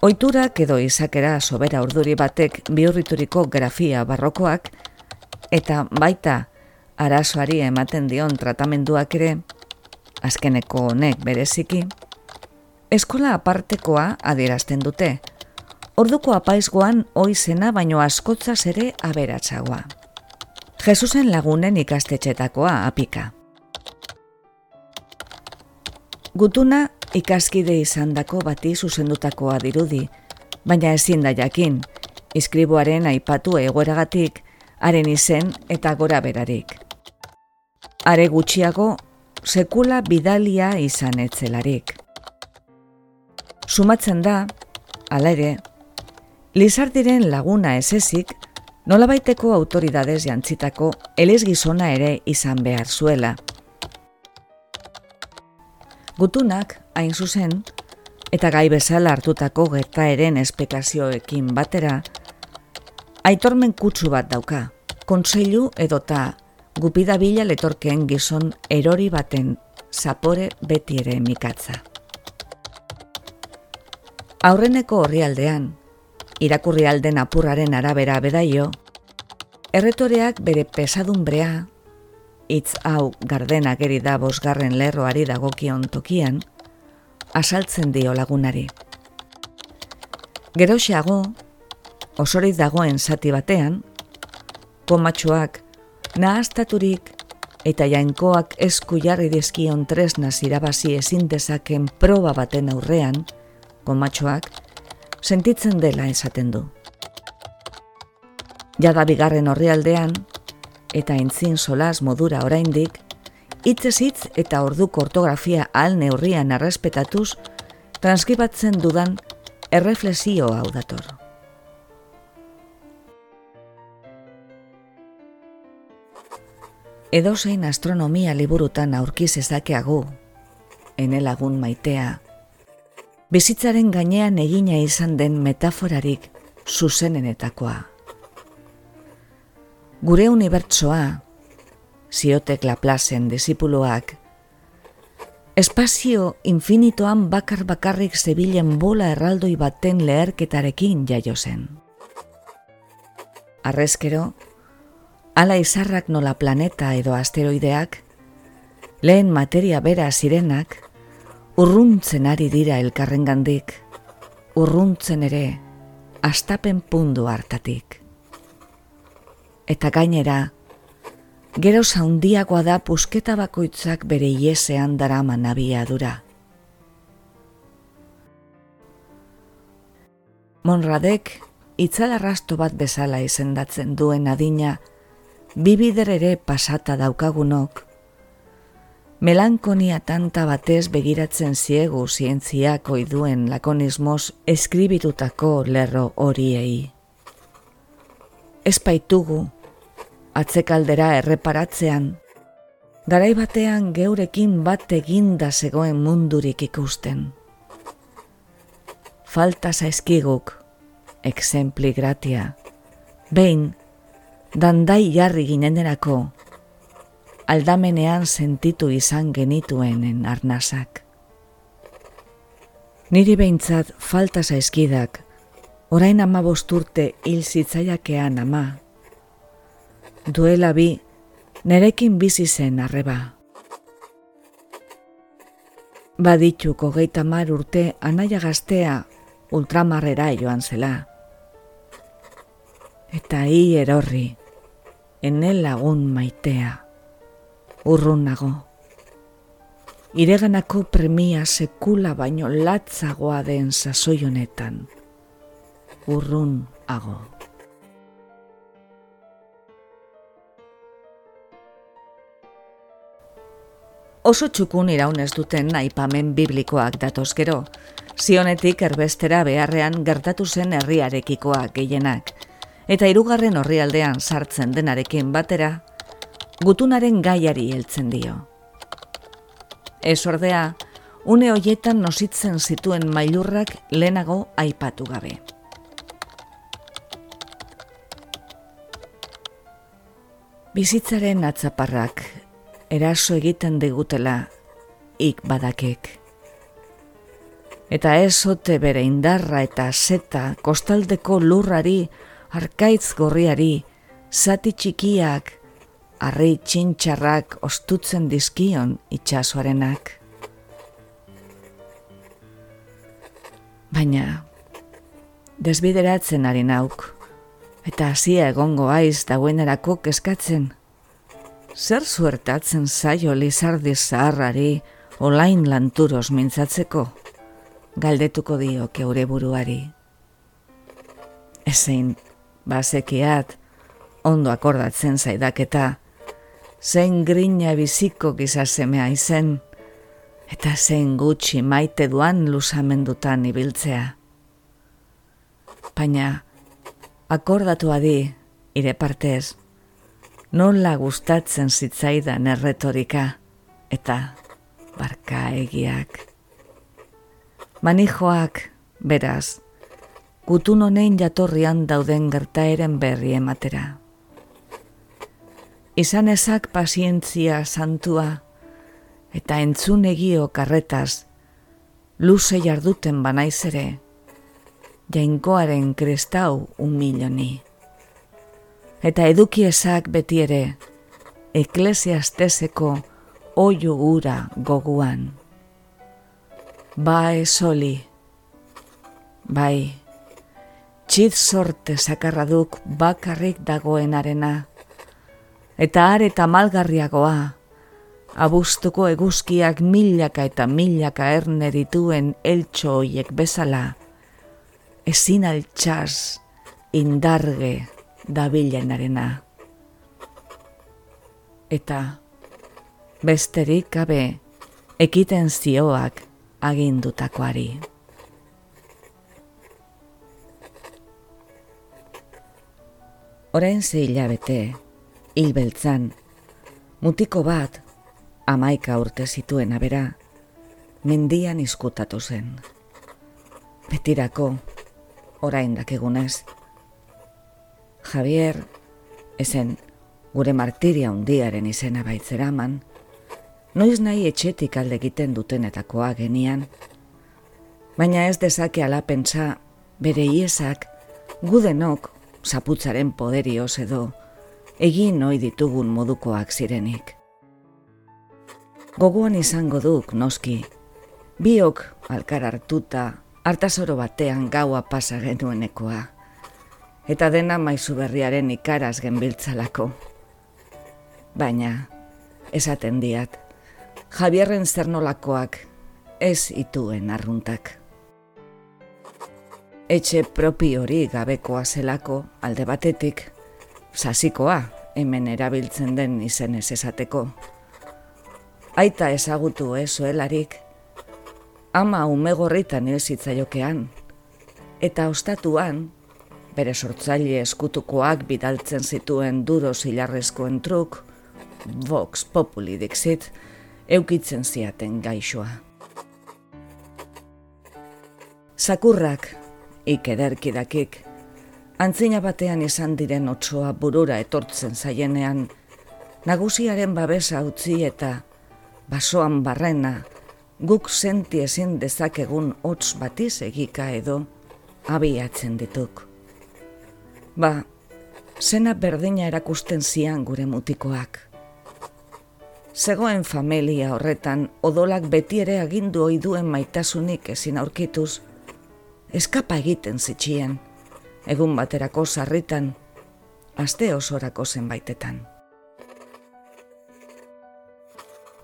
Oiturak edo izakera sobera urduri batek bihurrituriko grafia barrokoak eta baita arazoari ematen dion tratamenduak ere, azkeneko honek bereziki, eskola apartekoa adierazten dute, orduko apaizgoan oizena baino askotzaz ere aberatsagoa. Jesusen lagunen ikastetxetakoa apika. Gutuna ikaskide izandako bati zuzendutakoa dirudi, baina ezin da jakin, iskribuaren aipatu egoeragatik, haren izen eta gora berarik. Are gutxiago, sekula bidalia izan etzelarik. Sumatzen da, ala ere, Lizardiren laguna esezik, nolabaiteko autoridades jantzitako elezgizona ere izan behar zuela. Gutunak, hain zuzen, eta gai bezala hartutako gertaeren esplikazioekin batera, aitormen kutsu bat dauka, kontseilu edota gupida bila letorkeen gizon erori baten zapore beti ere mikatza. Aurreneko horrialdean, irakurri alden apurraren arabera bedaio, erretoreak bere pesadumbrea hitz hau gardena geri da bosgarren lerroari dagokion tokian, asaltzen dio lagunari. Geroxeago, osorit dagoen zati batean, komatxoak nahastaturik eta jainkoak esku jarri dizkion tresna zirabazi ezin dezaken proba baten aurrean, komatxoak sentitzen dela esaten du. Jada bigarren horri aldean, eta entzin solaz modura oraindik, hitzez hitz eta orduko ortografia al neurrian arrespetatuz, transkibatzen dudan erreflexio hau dator. Edozein astronomia liburutan aurkiz ezakeagu, enelagun maitea, bizitzaren gainean egina izan den metaforarik zuzenenetakoa gure unibertsoa, ziotek Laplacen disipuloak, espazio infinitoan bakar bakarrik zebilen bola erraldoi baten leherketarekin jaio zen. Arrezkero, ala izarrak nola planeta edo asteroideak, lehen materia bera zirenak, urruntzen ari dira elkarrengandik, urruntzen ere, astapen pundu hartatik eta gainera, gero zaundiagoa da pusketa bakoitzak bere iesean darama nabia dura. Monradek, itzalarrasto bat bezala izendatzen duen adina, bibider ere pasata daukagunok, melankonia tanta batez begiratzen ziegu zientziak oiduen lakonismoz eskribitutako lerro horiei. Ez baitugu, atzekaldera erreparatzean, garai batean geurekin bat eginda zegoen mundurik ikusten. Falta zaizkiguk, exempli gratia, behin, dandai jarri ginen aldamenean sentitu izan genituenen arnazak. Niri behintzat falta zaizkidak, orain ama bosturte hil zitzaiakean ama. Duela bi, nerekin bizi zen arreba. Badituko geita mar urte anaia gaztea ultramarrera joan zela. Eta hi erorri, enel lagun maitea, urrun nago. Ireganako premia sekula baino latzagoa den sasoi honetan, urrun Oso txukun iraunez duten aipamen biblikoak datozkero, zionetik erbestera beharrean gertatu zen herriarekikoak gehienak, eta hirugarren orrialdean sartzen denarekin batera, gutunaren gaiari heltzen dio. Ez ordea, une hoietan nositzen zituen mailurrak lehenago aipatu gabe. Bizitzaren atzaparrak eraso egiten digutela ik badakek. Eta ez ote bere indarra eta zeta kostaldeko lurrari arkaitz gorriari, zati txikiak, arri txintxarrak ostutzen dizkion itxasoarenak. Baina, desbideratzen ari nauk, eta hasia egongo aiz dauenerako keskatzen. Zer zuertatzen zaio lizardi zaharrari olain lanturos mintzatzeko, galdetuko dio keure buruari. Ezein bazekiat, ondo akordatzen zaidaketa, zein grina biziko gizasemea izen, eta zein gutxi maite duan lusamendutan ibiltzea. Baina, akordatu adi, ire partez, nola gustatzen zitzaidan erretorika, eta barka egiak. Manijoak, beraz, gutun honein jatorrian dauden gertaeren berri ematera. Izan ezak pazientzia santua eta entzun egio karretaz, luze jarduten banaiz ere, jainkoaren krestau umiloni. Eta eduki ezak beti ere, eklesiastezeko oio ura goguan. Bai soli, bai, txit sorte sakarra duk bakarrik dagoenarena. Eta are eta malgarriagoa, abustuko eguzkiak milaka eta milaka erne dituen eltxo hoiek bezala, ezin altxaz indarge dabilenarena. Eta besterik gabe ekiten zioak agindutakoari. Orain ze hilabete, hilbeltzan, mutiko bat, amaika urte zituen abera, mendian izkutatu zen. Betirako, orain dakegunez. Javier, ezen, gure martiria undiaren izena baitzeraman, noiz nahi etxetik alde egiten dutenetakoa genian, baina ez dezake ala pentsa bere iesak gudenok zaputzaren poderioz edo, egin ohi ditugun modukoak zirenik. Gogoan izango duk, noski, biok alkar hartuta, hartazoro batean gaua pasa genuenekoa, eta dena maizu berriaren ikaraz genbiltzalako. Baina, esaten diat, Javierren zernolakoak ez ituen arruntak etxe propi hori gabekoa zelako alde batetik, sasikoa hemen erabiltzen den izen ez esateko. Aita ezagutu ez zuelarik, ama umegorritan hilzitzaiokean, eta ostatuan, bere sortzaile eskutukoak bidaltzen zituen duro zilarrezkoen truk, Vox Populi dixit, eukitzen ziaten gaixoa. Sakurrak ik ederki Antzina batean izan diren otsoa burura etortzen zaienean, nagusiaren babesa utzi eta basoan barrena guk senti ezin dezakegun hotz batiz egika edo abiatzen dituk. Ba, zena berdina erakusten zian gure mutikoak. Zegoen familia horretan odolak beti ere agindu oiduen maitasunik ezin aurkituz, eskapa egiten zitxien, egun baterako sarritan, aste osorako zenbaitetan.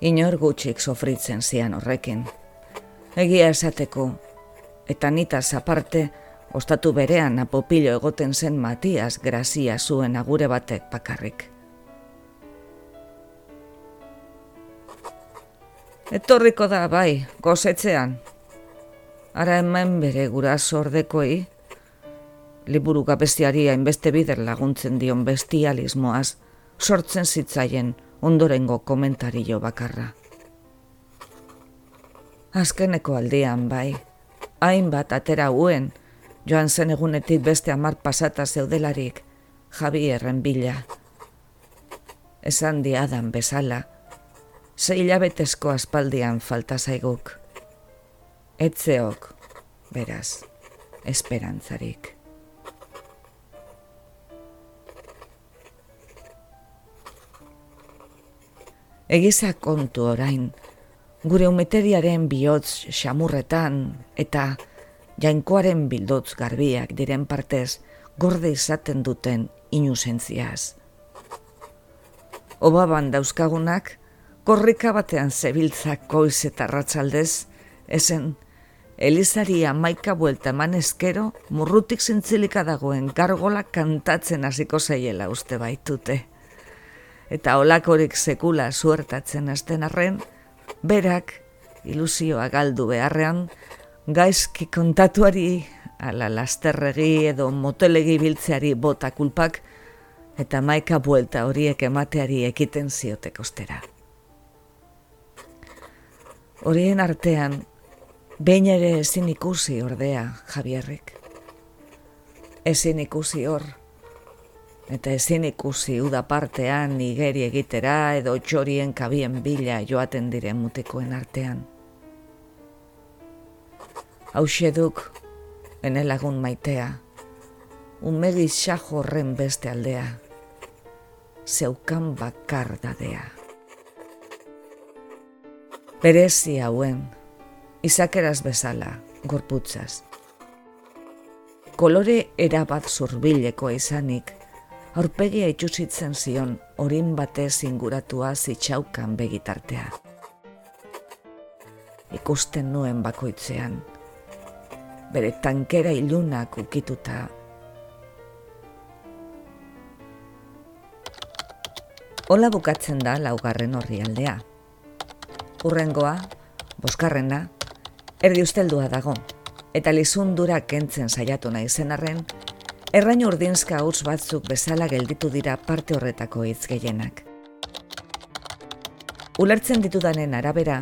Inor gutxik sofritzen zian horrekin. Egia esateko, eta nitaz aparte, ostatu berean apopilo egoten zen Matias grazia zuen agure batek bakarrik. Etorriko da, bai, gozetzean. Ara hemen bere gura ordekoi, liburu gabestiari hainbeste bider laguntzen dion bestialismoaz, sortzen zitzaien ondorengo komentario bakarra. Azkeneko aldean bai, hainbat atera huen, joan zen egunetik beste amar pasata zeudelarik, Javierren bila. Esan diadan bezala, zei hilabetezko aspaldian falta zaiguk. Etzeok, beraz, esperantzarik. Egiza kontu orain, gure umeteriaren bihotz xamurretan eta jainkoaren bildotz garbiak diren partez gorde izaten duten inusentziaz. Obaban dauzkagunak, korrika batean zebiltzak koiz eta ratzaldez, esen, Elizari amaika buelta eman eskero, murrutik zintzilika dagoen gargola kantatzen hasiko zaiela uste baitute eta olakorik sekula suertatzen azten arren, berak ilusioa galdu beharrean, gaizki kontatuari, ala lasterregi edo motelegi biltzeari bota kulpak, eta maika buelta horiek emateari ekiten ziotek ostera. Horien artean, behin ere ezin ikusi ordea, Javierrek. Ezin ikusi hor, eta ezin ikusi uda partean nigeri egitera edo txorien kabien bila joaten diren mutikoen artean. Hau duk, ene lagun maitea, umegi xajorren beste aldea, zeukan bakar dadea. Berezi hauen, izakeraz bezala, gorputzaz. Kolore erabat zurbileko izanik, aurpegia itxusitzen zion orin batez inguratua zitxaukan begitartea. Ikusten nuen bakoitzean, bere tankera ilunak ukituta. Ola bukatzen da laugarren horri aldea. Urrengoa, boskarrena, erdi usteldua dago, eta lizundura kentzen saiatu nahi zenarren, Errain urdinzka hauts batzuk bezala gelditu dira parte horretako hitz gehienak. Ulertzen ditudanen arabera,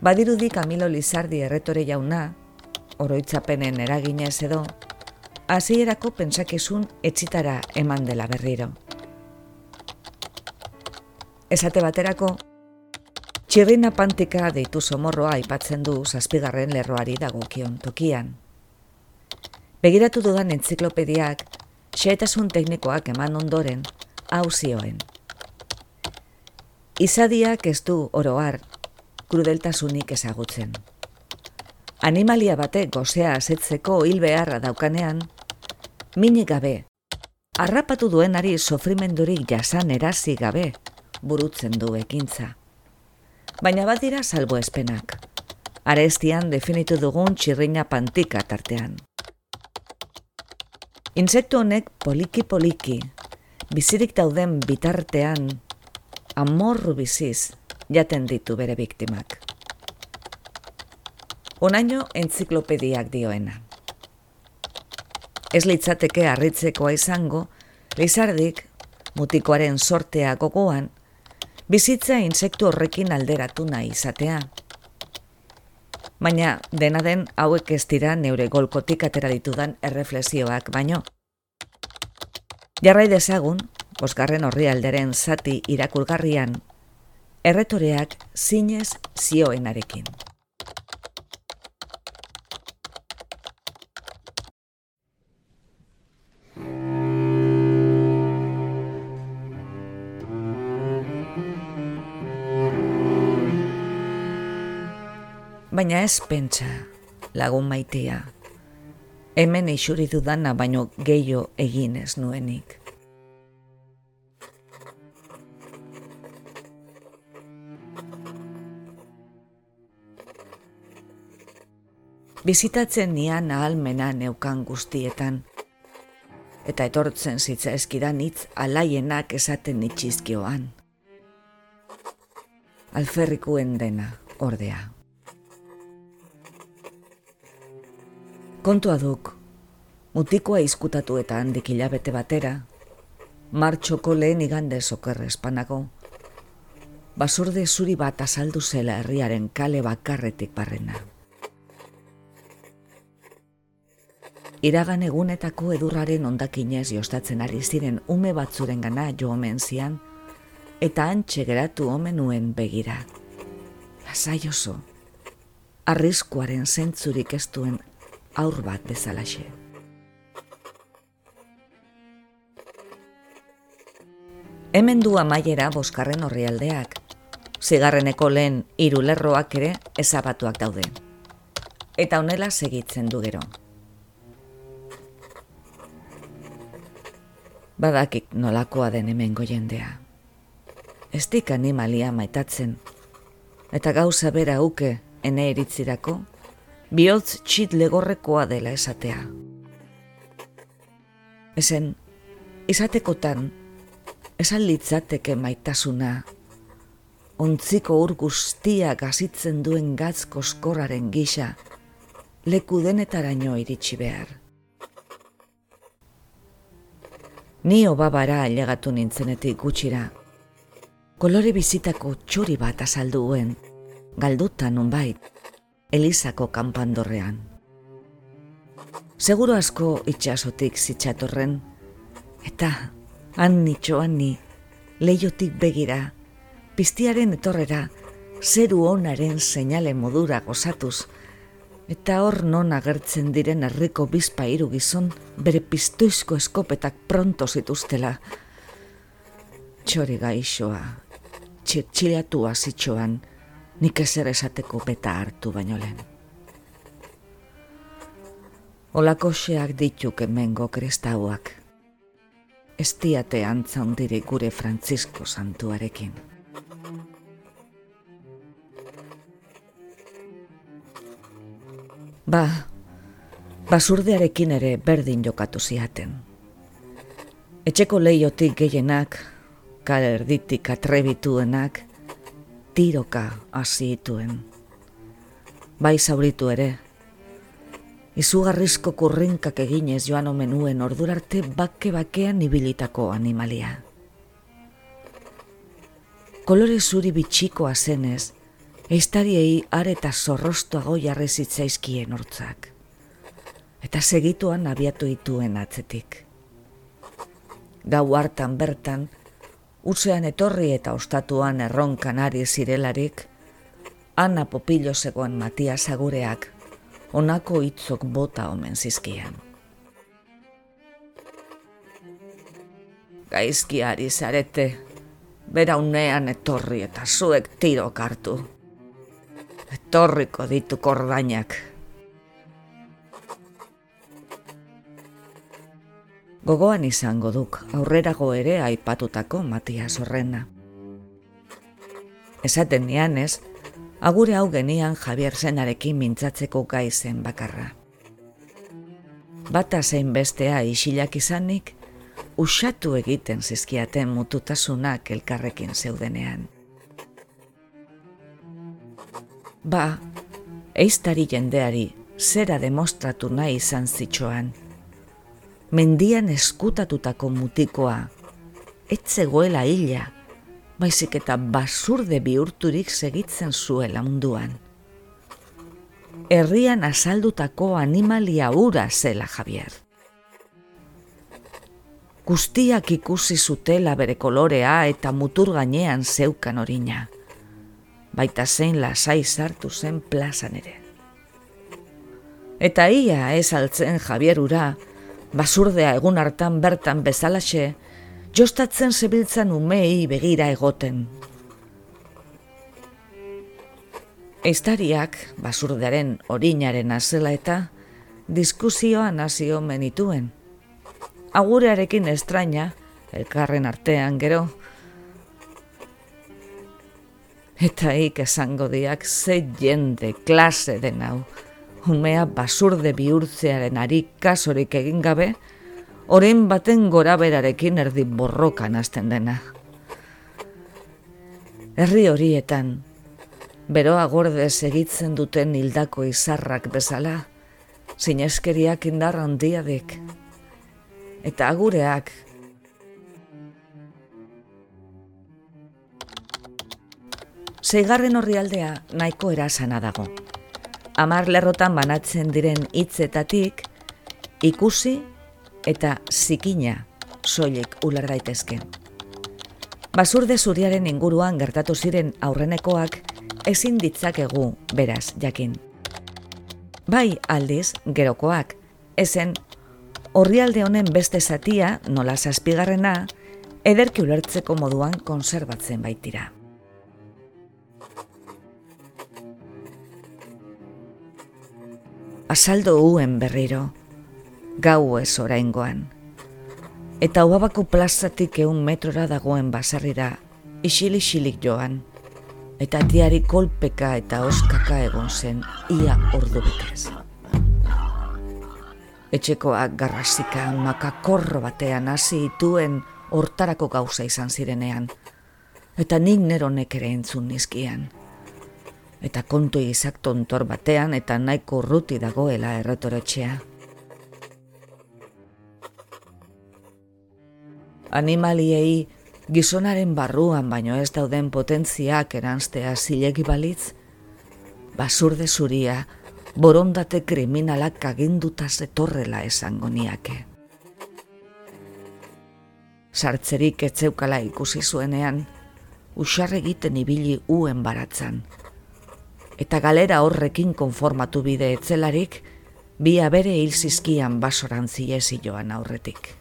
badirudi Camilo Lizardi erretore jauna, oroitzapenen eraginez edo, hasierako pentsakizun etxitara eman dela berriro. Esate baterako, txirrina pantika deitu somorroa aipatzen du zazpigarren lerroari dagokion tokian. Begiratu dudan entziklopediak, xeetasun teknikoak eman ondoren, hau zioen. Izadiak ez du oroar, krudeltasunik ezagutzen. Animalia bate gozea azetzeko hil beharra daukanean, minik gabe, harrapatu duenari sofrimendurik jasan erazi gabe, burutzen du ekintza. Baina badira salbo espenak, arestian definitu dugun txirrina pantika tartean. Insektu honek poliki-poliki, bizirik dauden bitartean, amorru biziz, jaten ditu bere biktimak. Onaino entziklopediak dioena. Ez litzateke harritzekoa izango, lizardik, mutikoaren sortea gogoan, bizitza insektu horrekin alderatu nahi izatea. Baina dena den hauek ez dira neure golkotik atera ditudan erreflexioak baino. Jarrai dezagun, osgarren horri alderen zati irakurgarrian, erretoreak zinez zioenarekin. Baina ez pentsa, lagun maitea, hemen isuri dudana baino gehiago egin ez nuenik. Bizitatzen nian ahalmena neukan guztietan, eta etortzen zitza eskidan hitz alaienak esaten itxizkioan. Alferrikuen dena, ordea. Kontua duk, mutikoa izkutatu eta handik hilabete batera, martxoko lehen igande sokerre espanago, basurde zuri bat azaldu zela herriaren kale bakarretik barrena. Iragan egunetako edurraren ondakinez jostatzen ari ziren ume batzuren gana jo omen zian, eta antxe geratu omenuen begira. Lasai oso, arriskuaren zentzurik ez duen aur bat bezalaxe. Hemen du amaiera boskarren horri aldeak, zigarreneko lehen irulerroak ere ezabatuak daude. Eta honela segitzen du gero. Badakik nolakoa den hemen jendea. Ez dik animalia maitatzen, eta gauza bera uke ene eritzirako, bihotz txit legorrekoa dela esatea. Ezen, izatekotan, esan litzateke maitasuna, ontziko ur guztia gazitzen duen gatz koskorraren gisa, leku denetaraino iritsi behar. Ni obabara ailegatu nintzenetik gutxira, kolore bizitako txuri bat azalduen, galdutan unbait, Elizako kanpandorrean. Seguro asko itxasotik zitsatorren, eta han nitxoan ni, leiotik begira, piztiaren etorrera, zeru onaren seinale modura gozatuz, eta hor non agertzen diren herriko bizpa hiru gizon bere piztuizko eskopetak pronto zituztela. Txori gaixoa, txirtxileatua zitxoan, nik ezer esateko beta hartu baino lehen. Olako xeak dituk emengo kristauak. Ez diate antza gure Francisco santuarekin. Ba, basurdearekin ere berdin jokatu ziaten. Etxeko leiotik gehienak, kale erditik atrebituenak, tiroka hasi ituen. Bai zauritu ere, izugarrizko kurrinkak eginez joan omenuen ordurarte bake-bakean ibilitako animalia. Kolore zuri bitxikoa zenez, eistariei areta zorrostuago jarri zitzaizkien hortzak. Eta segituan abiatu ituen atzetik. Gau hartan bertan, Usean etorri eta ostatuan erronkan ari zirelarik, Ana popilo zegoen Matia Zagureak, onako hitzok bota omen zizkian. Gaizki ari zarete, bera unean etorri eta zuek tiro kartu. Etorriko ditu kordainak. Gogoan izango duk aurrerago ere aipatutako Matia Sorrena. Esaten nian ez, agure hau genian Javier Zenarekin mintzatzeko gaizen bakarra. Bata zein bestea isilak izanik, usatu egiten zizkiaten mututasunak elkarrekin zeudenean. Ba, eiztari jendeari zera demostratu nahi izan zitxoan, mendian eskutatutako mutikoa, etzegoela hila, baizik eta basurde bihurturik segitzen zuela munduan. Herrian azaldutako animalia ura zela Javier. guztiak ikusi zutela bere kolorea eta mutur gainean zeukan orina. Baita zein lasai sartu zen plazan ere. Eta ia ez altzen Javierura, basurdea egun hartan bertan bezalaxe, jostatzen zebiltzan umei begira egoten. Eiztariak, basurdearen orinaren azela eta, diskuzioan hasi menituen. Agurearekin estraina, elkarren artean gero, eta ik esango diak ze jende klase den hau, umea basurde bihurtzearen ari kasorik egin gabe, orain baten gora berarekin erdi borrokan hasten dena. Herri horietan, beroa gorde segitzen duten hildako izarrak bezala, zineskeriak indar handiadik. Eta agureak. Seigarren horri aldea nahiko erasana dago. Amar lerrotan banatzen diren hitzetatik ikusi eta zikina soilek uler daitezke. Basurde zuriaren inguruan gertatu ziren aurrenekoak ezin ditzakegu beraz jakin. Bai aldiz gerokoak, ezen horrialde honen beste zatia, nola zazpigarrena, ederki ulertzeko moduan konserbatzen baitira. Azaldo uen berriro, gau ez oraingoan. Eta ubabako plazatik eun metrora dagoen basarrira, isili-isilik joan eta diari kolpeka eta oskaka egon zen ia ordu bitez. Etxekoak garrasika makakorro batean hasi ituen hortarako gauza izan zirenean, eta nik neronek ere entzun nizkian. Eta kontu izak tontor batean eta nahiko ruti dagoela erretoretxea. Animaliei gizonaren barruan baino ez dauden potentziak eranztea zilegi balitz, basurde zuria, borondate kriminalak aginduta zetorrela esango niake. Sartzerik etzeukala ikusi zuenean, usar egiten ibili uen baratzan. Eta galera horrekin konformatu bide etzelarik, bi abere hil zizkian basorantzi joan aurretik.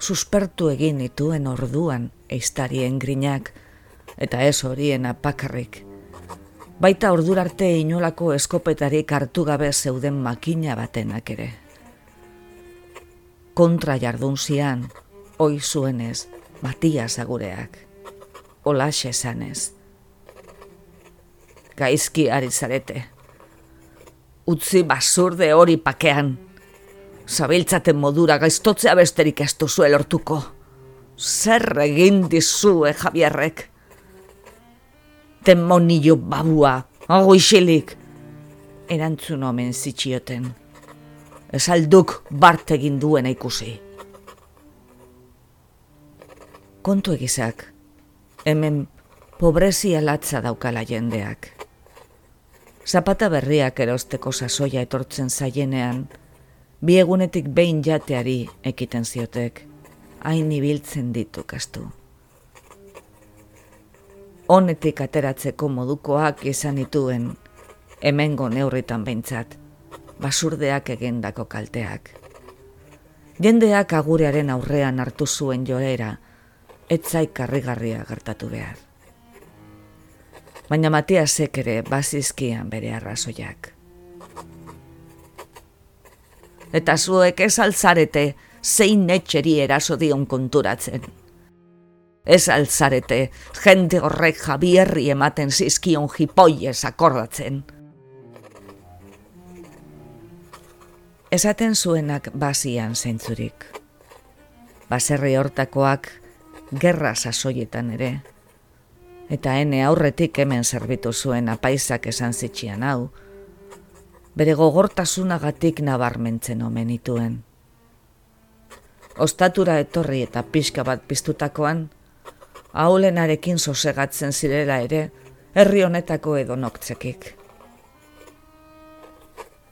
suspertu egin dituen orduan eistarien grinak, eta ez horien apakarrik. Baita ordurarte inolako eskopetarik hartu gabe zeuden makina batenak ere. Kontra jardun zian, oi zuenez, Matias agureak, olaxe esanez. Gaizki ari zarete, utzi basurde hori pakean, zabiltzaten modura gaiztotzea besterik ez duzu elortuko. Zer egin dizue, Javierrek? Demonio babua, hago isilik. Erantzun omen zitxioten. Ez alduk bart egin duen ikusi. Kontu egizak, hemen pobrezia latza daukala jendeak. Zapata berriak erosteko sasoia etortzen zaienean, bi egunetik behin jateari ekiten ziotek, hain ibiltzen ditu kastu. Honetik ateratzeko modukoak izan dituen, hemengo neurritan behintzat, basurdeak egendako kalteak. Jendeak agurearen aurrean hartu zuen joera, etzaik karrigarria gertatu behar. Baina Matiasek ere bazizkian bere arrazoiak eta zuek ez altzarete zein etxeri eraso dion konturatzen. Ez altzarete jende horrek jabierri ematen zizkion jipoiez akordatzen. Esaten zuenak bazian zeintzurik. Baserri hortakoak gerra sasoietan ere, eta ene aurretik hemen zerbitu zuen apaisak esan zitxian hau, bere gogortasunagatik nabarmentzen omenituen. Ostatura etorri eta pixka bat piztutakoan, haulenarekin sosegatzen zirela ere, herri honetako edo noktzekik.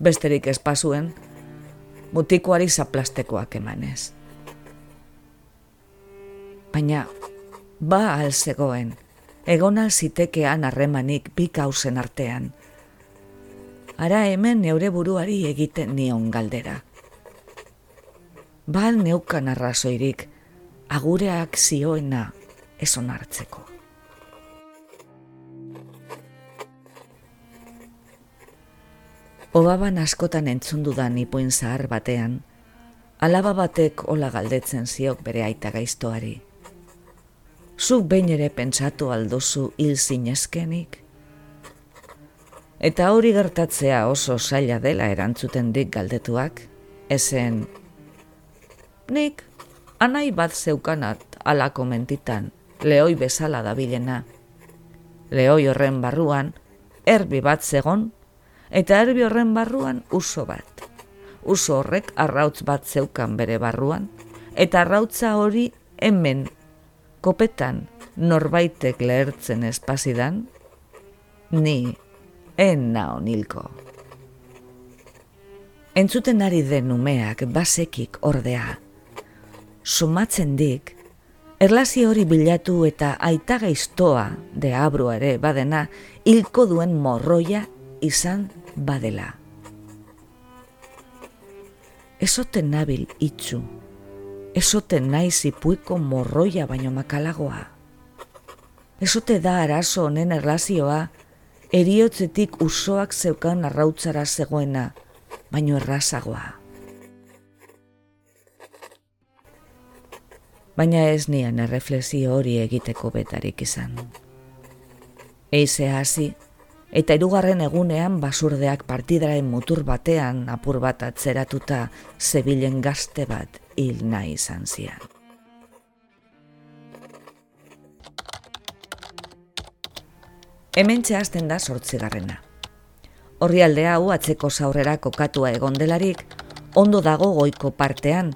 Besterik espazuen, mutikoari zaplastekoak emanez. Baina, ba alzegoen, egon alzitekean harremanik bi kausen artean. Ara hemen neure buruari egiten nion galdera. Ba neukan arrazoirik, agureak zioena eson hartzeko. Obaban askotan entzundudan ipuin zahar batean, alaba batek ola galdetzen ziok bere aita gaiztoari. Zuk behin ere pentsatu aldozu hil zinezkenik? Eta hori gertatzea oso zaila dela erantzuten dik galdetuak, ezen... Nik, anai bat zeukanat alako mentitan, lehoi bezala dabilena. Lehoi horren barruan, erbi bat zegon eta erbi horren barruan uso bat. Uso horrek arrautz bat zeukan bere barruan, eta arrautza hori hemen, kopetan, norbaitek lehertzen espazidan, ni en naonilko. Entzuten ari den umeak basekik ordea, sumatzen dik, erlazi hori bilatu eta aita gaiztoa de abru ere badena hilko duen morroia izan badela. Ezoten nabil itzu, ezoten naiz ipuiko morroia baino makalagoa. Ezote da arazo honen erlazioa, eriotzetik usoak zeukan arrautzara zegoena, baino errazagoa. Baina ez nian erreflexio hori egiteko betarik izan. Eize hasi, eta irugarren egunean basurdeak partidaren mutur batean apur bat atzeratuta zebilen gazte bat hil nahi izan zian. Hemen txehazten da sortzigarrena. Horri aldea hau atzeko zaurrera kokatua egon delarik, ondo dago goiko partean,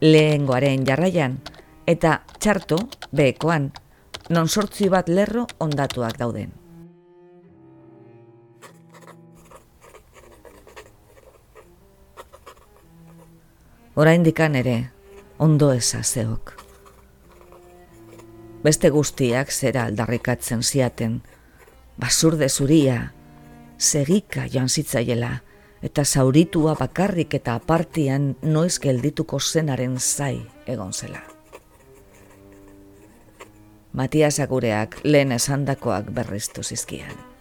lehengoaren jarraian, eta txarto, behekoan, non sortzi bat lerro ondatuak dauden. Oraindikan ere ondo ezazeok. Beste guztiak zera aldarrikatzen ziaten, basurde zuria, segika joan zitzaiela, eta zauritua bakarrik eta apartian noiz geldituko zenaren zai egon zela. Matias agureak lehen esandakoak berriztu zizkian.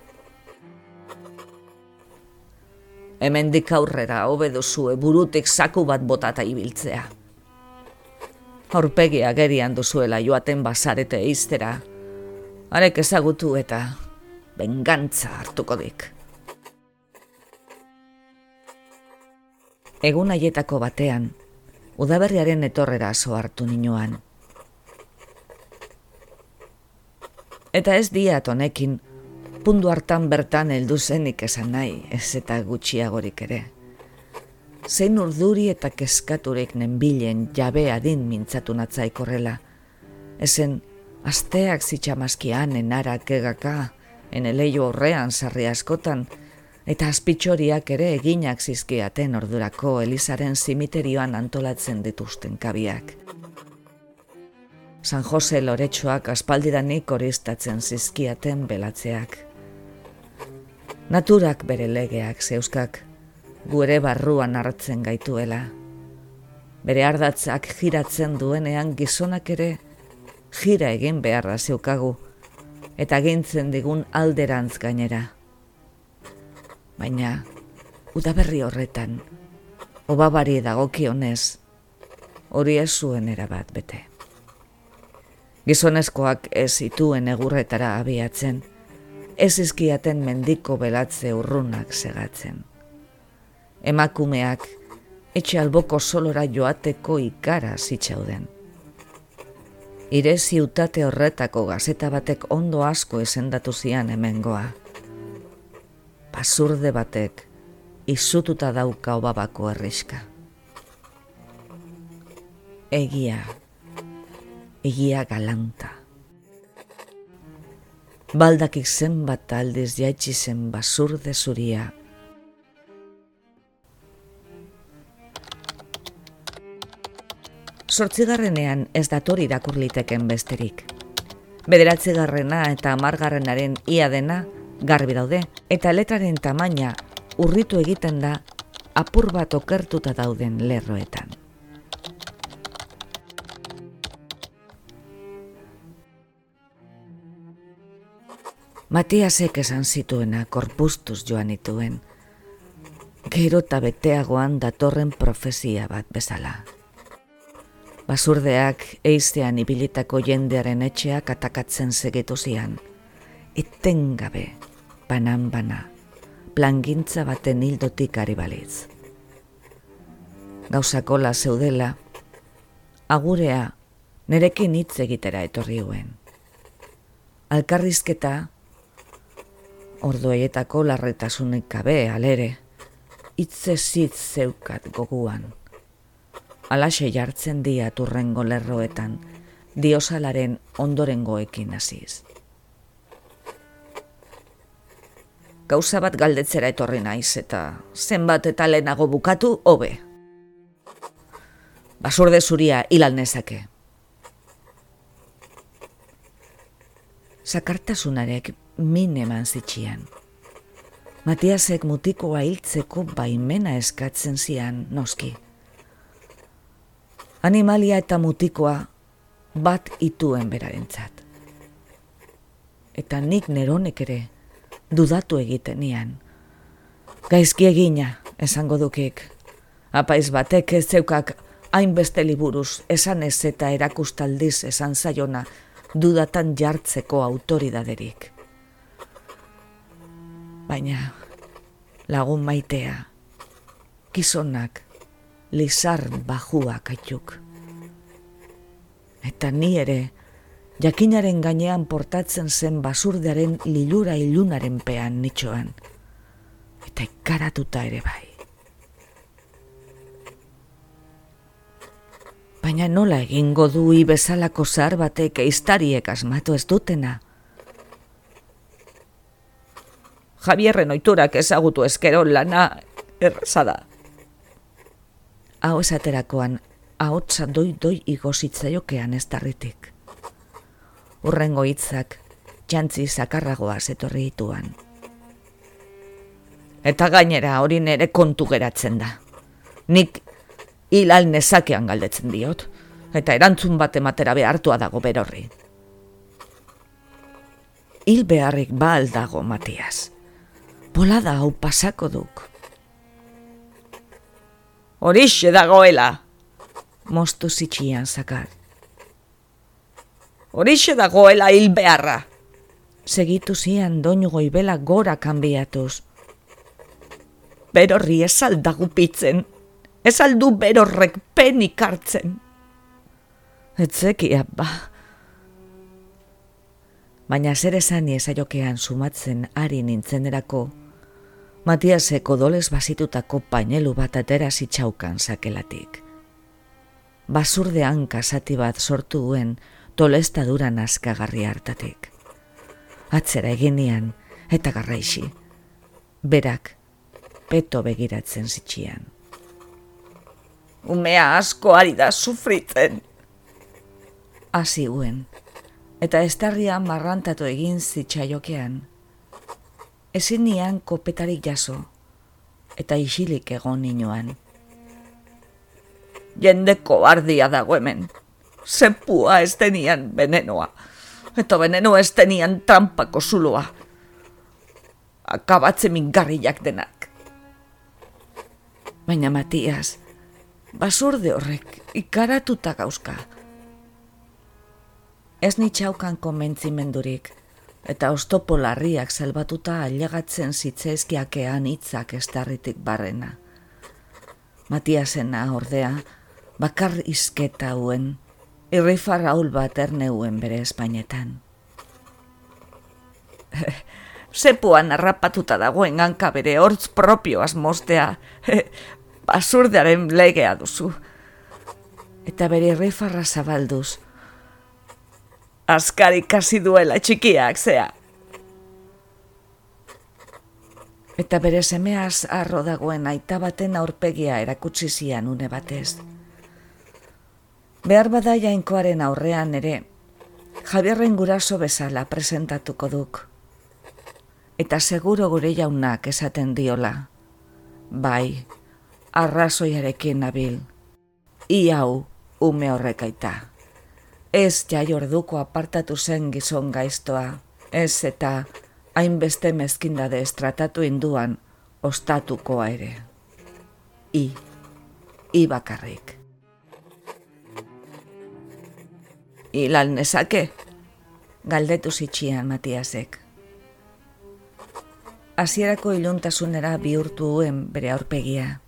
Hemendik aurrera hobe duzue burutik zaku bat botata ibiltzea. Aurpegia gerian duzuela joaten bazarete eiztera, arek ezagutu eta bengantza hartuko dik. Egun aietako batean, udaberriaren etorrera zo hartu ninoan. Eta ez diat honekin, pundu hartan bertan heldu zenik esan nahi, ez eta gutxiagorik ere. Zein urduri eta keskaturik nenbilen jabe adin mintzatu natzaikorrela. Ezen, asteak zitxamazkian enara kegaka, eneleio horrean sarri askotan, eta azpitxoriak ere eginak zizkiaten ordurako Elizaren zimiterioan antolatzen dituzten kabiak. San Jose loretsuak aspaldidanik oristatzen zizkiaten belatzeak. Naturak bere legeak zeuskak, gu ere barruan hartzen gaituela. Bere ardatzak giratzen duenean gizonak ere gira egin beharra zeukagu, eta gintzen digun alderantz gainera. Baina, udaberri horretan, obabari dagokionez, hori ez zuen erabat bete. Gizonezkoak ez zituen egurretara abiatzen, ez izkiaten mendiko belatze urrunak segatzen. Emakumeak etxe alboko solora joateko ikara zitsauden. Ire ziutate horretako gazeta batek ondo asko esendatu zian hemengoa. Pasurde batek izututa dauka obabako erriska. Egia, egia galanta baldakik zenbat aldiz jaitsi zen basurde zuria. sortzigarrenean ez dator irakurliteken besterik. Bederatzigarrena eta amargarrenaren ia dena garbi daude, eta letraren tamaina urritu egiten da apur bat okertuta dauden lerroetan. Matiasek esan zituena korpustuz joan ituen, gero eta beteagoan datorren profezia bat bezala. Basurdeak eizean ibilitako jendearen etxeak atakatzen segitu zian, etengabe, banan bana plangintza baten hildotik ari balitz. Gauzakola zeudela, agurea nerekin hitz egitera etorri huen. Alkarrizketa, orduaietako larretasunik gabe alere, hitze zitz zeukat goguan. Alaxe jartzen dia turrengo lerroetan, diosalaren ondorengoekin hasiz. gauza bat galdetzera etorri naiz eta zenbat eta lehenago bukatu hobe. Basurde zuria hilal nezake. Sakartasunarek min eman zitxian. Matiasek mutikoa hiltzeko baimena eskatzen zian noski. Animalia eta mutikoa bat ituen berarentzat. Eta nik neronek ere dudatu egiten nian. Gaizki egina, esango dukik. Apaiz batek ez zeukak hainbeste liburuz esan ez eta erakustaldiz esan zaiona dudatan jartzeko autoridaderik. Baina lagun maitea, gizonak, lizar bajuak aituk. Eta ni ere, jakinaren gainean portatzen zen basurdearen lilura ilunaren pean nitxoan, eta ikaratuta ere bai. Baina nola egingo du bezalako zar batek eistariek asmatu ez dutena? Javierren oiturak ezagutu eskero lana errezada. Hau esaterakoan, ahotsa doi-doi igozitzaiokean ez darritik urrengo hitzak jantzi zakarragoa zetorri dituan. Eta gainera hori nere kontu geratzen da. Nik hilal nezakean galdetzen diot, eta erantzun bat ematera behartua dago berorri. Hil beharrik ba dago, Matias. Bolada hau pasako duk. Horixe dagoela, mostu zitxian zakar. Horixe dagoela hil beharra. Segitu zian doinu goibela gora kanbiatuz. Berorri ez aldagu pitzen. Ez aldu berorrek penik hartzen. Etzekia, ba. Baina zer esan esaiokean sumatzen ari nintzenerako, Matiaseko doles basitutako painelu bat atera zitxaukan sakelatik. Basurdean kasati bat sortu duen tolestadura naskagarri hartatik. Atzera eginian eta garraixi. Berak, peto begiratzen zitxian. Umea asko ari da sufritzen. Hasi uen, eta estarria marrantatu egin zitsaiokean. Ezin nian kopetarik jaso, eta isilik egon ninoan. Jendeko ardia dago hemen, Zepua ez tenian venenoa. Eta veneno ez tenian trampako zuloa. Akabatze mingarriak denak. Baina Matias, basurde horrek ikaratuta gauzka. Ez nitxaukan komentzimendurik, eta ostopo larriak zelbatuta ailegatzen zitzaizkiakean hitzak estarritik barrena. Matiasena ordea, bakar izketa huen, irrifar haul bat erneuen bere espainetan. Zepuan arrapatuta dagoen hanka bere hortz propioaz mostea, basurdearen legea duzu. Eta bere irrifarra zabalduz, askari kasi duela txikiak zea. Eta bere semeaz arro dagoen aita baten aurpegia erakutsi zian une batez Behar bada jainkoaren aurrean ere, Javierren guraso bezala presentatuko duk. Eta seguro gure jaunak esaten diola. Bai, arrazoiarekin nabil. I hau, ume horrekaita. Ez jai orduko apartatu zen gizon gaiztoa, ez eta hainbeste mezkindade estratatu induan ostatukoa ere. I, i bakarrik. Ilal nezake, galdetu zitxian Matiasek. Hasierako iluntasunera bihurtuen bere aurpegia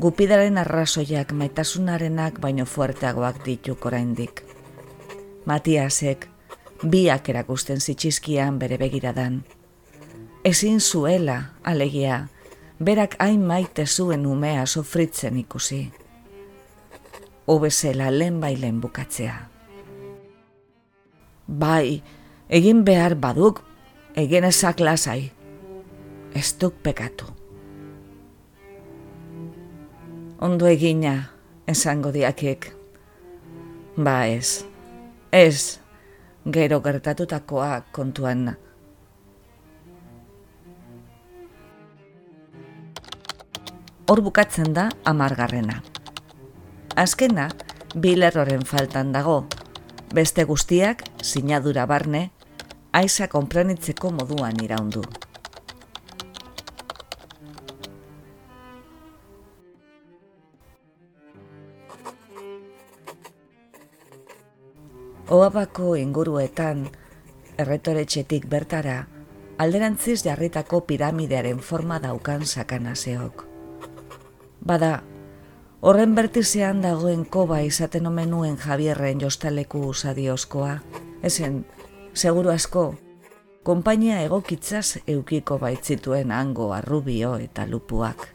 gupidaren arrazoiak maitasunarenak baino fuerteagoak ditu oraindik. Matiasek biak erakusten zitxizkian bere begiradan. Ezin zuela, alegia, berak hain maite zuen umea sofritzen ikusi. Obezela lehen bailen bukatzea. Bai, egin behar baduk, egin ezak lasai. Ez duk pekatu ondo egina esango diakek. Ba ez, ez, gero gertatutakoa kontuan. Hor bukatzen da amargarrena. Azkena, bilerroren faltan dago, beste guztiak, sinadura barne, aiza konprenitzeko moduan iraundu. Oabako inguruetan, erretoretxetik bertara, alderantziz jarritako piramidearen forma daukan sakanaseok. Bada, horren bertizean dagoen koba izaten omenuen Javierren jostaleku usadiozkoa, ezen, seguru asko, konpainia egokitzaz eukiko baitzituen hango arrubio eta lupuak.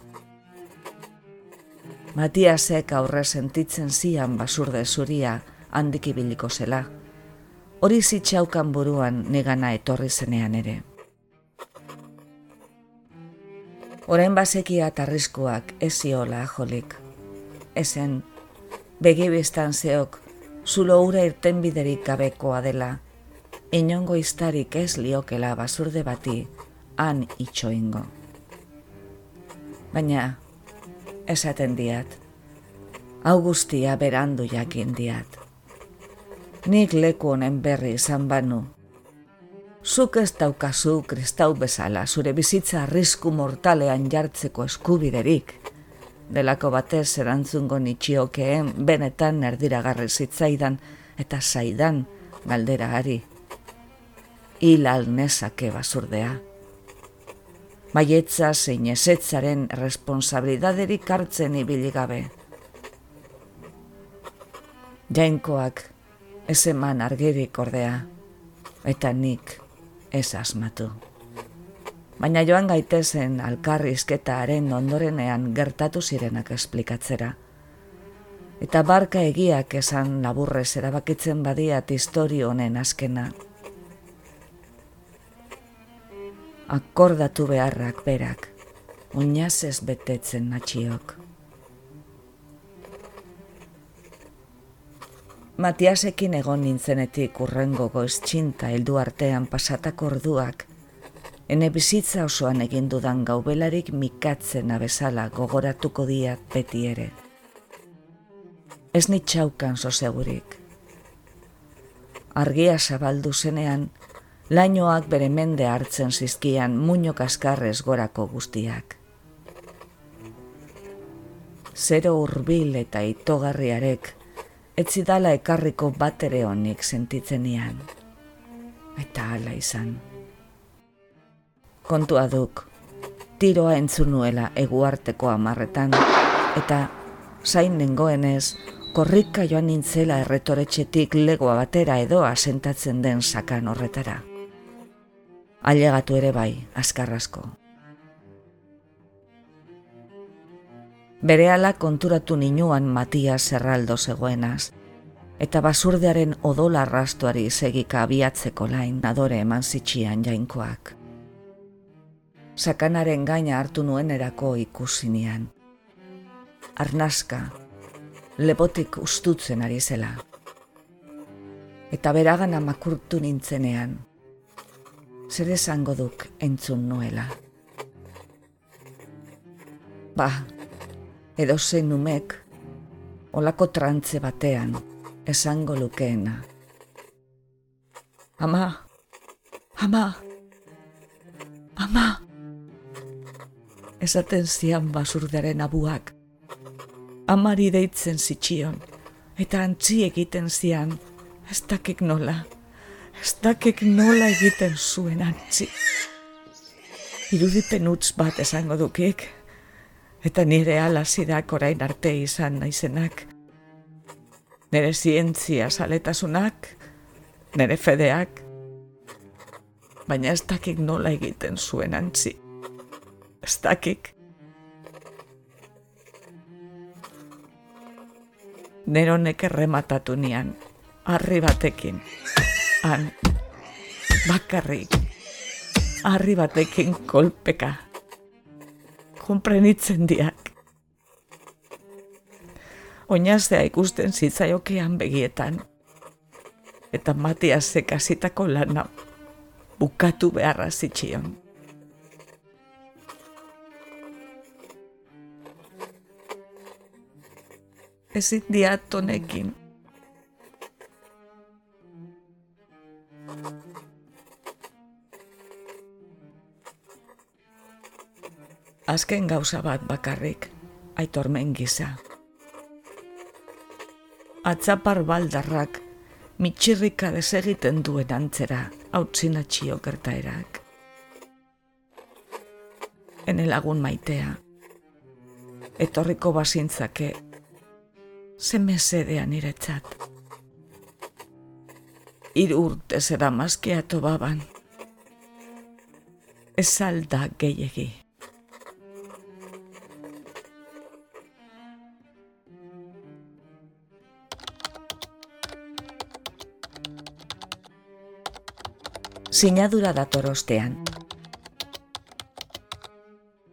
Matiasek aurre sentitzen zian basurde zuria, handik ibiliko zela. Hori zitxaukan buruan negana etorri zenean ere. Horain basekia tarrizkoak ez ziola ajolik. Ezen, begibiztan zeok, zulo ura irten biderik gabekoa dela, inongo iztarik ez liokela basurde bati, han itxoingo. Baina, esaten diat, augustia berandu jakin diat nik leku honen berri izan banu. Zuk ez daukazu kristau bezala zure bizitza arrisku mortalean jartzeko eskubiderik. Delako batez erantzungo nitxiokeen benetan erdiragarri zitzaidan eta zaidan galdera ari. Hilal nezake basurdea. Maietza zein ezetzaren responsabilidaderik hartzen ibili gabe. Jainkoak ez eman argirik ordea, eta nik ez asmatu. Baina joan gaitezen alkarrizketaaren ondorenean gertatu zirenak esplikatzera. Eta barka egiak esan laburrez erabakitzen badiat historio honen askena. Akordatu beharrak berak, oinaz ez betetzen natxiok. Matiasekin egon nintzenetik urrengo goiz txinta heldu artean pasatako orduak, ene bizitza osoan egin dudan gaubelarik mikatzen abezala gogoratuko diat beti ere. Ez nitxaukan zozegurik. Argia zabaldu zenean, lainoak bere mende hartzen zizkian muño kaskarrez gorako guztiak. Zero urbil eta itogarriarek etzidala ekarriko bat ere honik sentitzen nian. Eta hala izan. Kontua duk, tiroa entzunuela eguarteko amarretan, eta zain nengoenez, korrika joan nintzela erretoretxetik legoa batera edo asentatzen den sakan horretara. Ailegatu ere bai, askarrasko. Berehala konturatu ninuan Matia Zerraldo zegoenaz, eta basurdearen odola rastuari segika abiatzeko lain adore eman zitxian jainkoak. Sakanaren gaina hartu nuen erako ikusinean. Arnaska, lepotik ustutzen ari zela. Eta beragan amakurtu nintzenean, zer esango duk entzun nuela. Ba, edo zein numek, olako trantze batean, esango lukeena. Ama, ama, ama, esaten zian basurdaren abuak, amari deitzen zitxion, eta antzi egiten zian, ez dakik nola, ez dakik nola egiten zuen antzi. Irudipen utz bat esango dukik, eta nire alazidak orain arte izan naizenak. Nire zientzia saletasunak, nire fedeak, baina ez dakik nola egiten zuen antzi. Ez dakik. neronek errematatu nian, harri batekin, han, bakarrik, harri batekin kolpeka, komprenitzen diak. Oinaztea ikusten zitzaiokean begietan, eta Matiasek hasitako lana bukatu beharra zitxion. ezin diat Azken gauza bat bakarrik, aitormen gisa. Atzapar baldarrak, mitxirrika desegiten duen antzera, hautzina txio gertaerak. Ene lagun maitea, etorriko bazintzake zeme zedean iretzat. Iru urte zera mazkeatu baban. Ez alda gehiegi. Sinadura datorostean.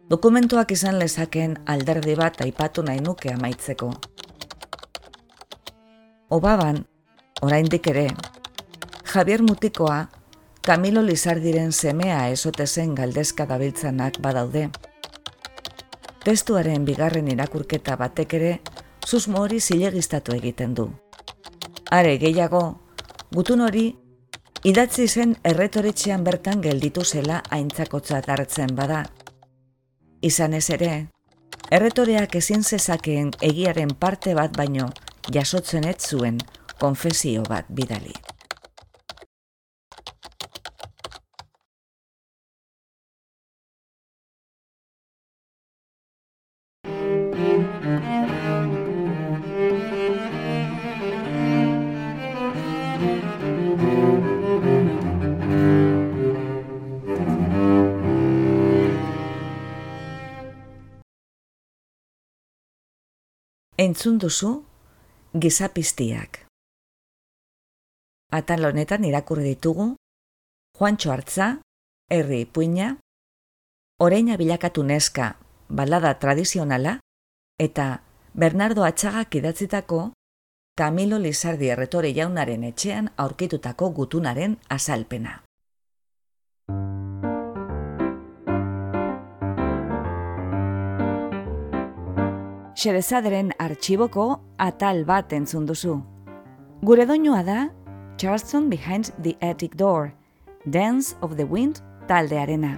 Dokumentuak izan lezaken alderdi bat aipatu nahi nuke amaitzeko. Obaban, oraindik ere, Javier Mutikoa, Camilo Lizardiren semea esote zen galdezka dabiltzanak badaude. Testuaren bigarren irakurketa batek ere, susmo hori zilegiztatu egiten du. Are gehiago, gutun hori, idatzi zen erretoretxean bertan gelditu zela aintzakotzat hartzen bada. Izan ez ere, erretoreak ezin zezakeen egiaren parte bat baino, jasotzen ez zuen konfesio bat bidali. Entzun duzu gizapiztiak. Atal honetan irakurri ditugu, Juancho Artza, Herri Ipuina, Oreina bilakatu neska, balada tradizionala, eta Bernardo Atxagak idatzitako Camilo Lizardi erretore jaunaren etxean aurkitutako gutunaren azalpena. Xerezaderen artxiboko atal bat entzun duzu. Gure doinua da Charleston Behind the Attic Door, Dance of the Wind taldearena.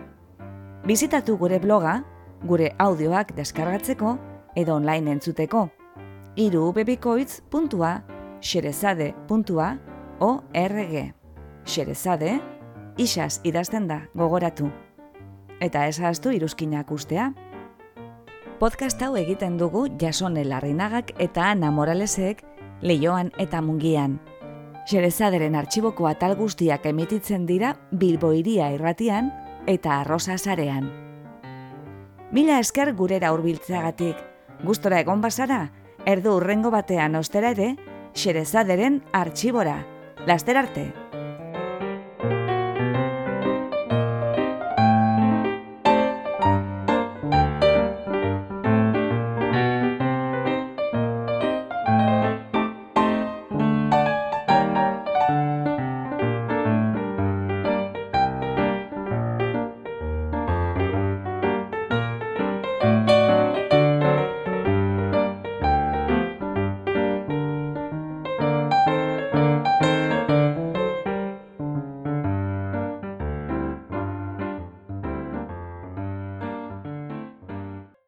Bizitatu gure bloga, gure audioak deskargatzeko edo online entzuteko. Iru xerezade.org Xerezade, isaz idazten da, gogoratu. Eta ezaztu iruzkinak ustea. Podcast hau egiten dugu Jasone Larrinagak eta Ana Moralesek leioan eta mungian. Xerezaderen artxiboko atal guztiak emititzen dira Bilbo iria irratian eta arrosa zarean. Mila esker gurera hurbiltzeagatik, gustora egon bazara, erdu urrengo batean ostera ere, Xerezaderen artxibora. Laster arte!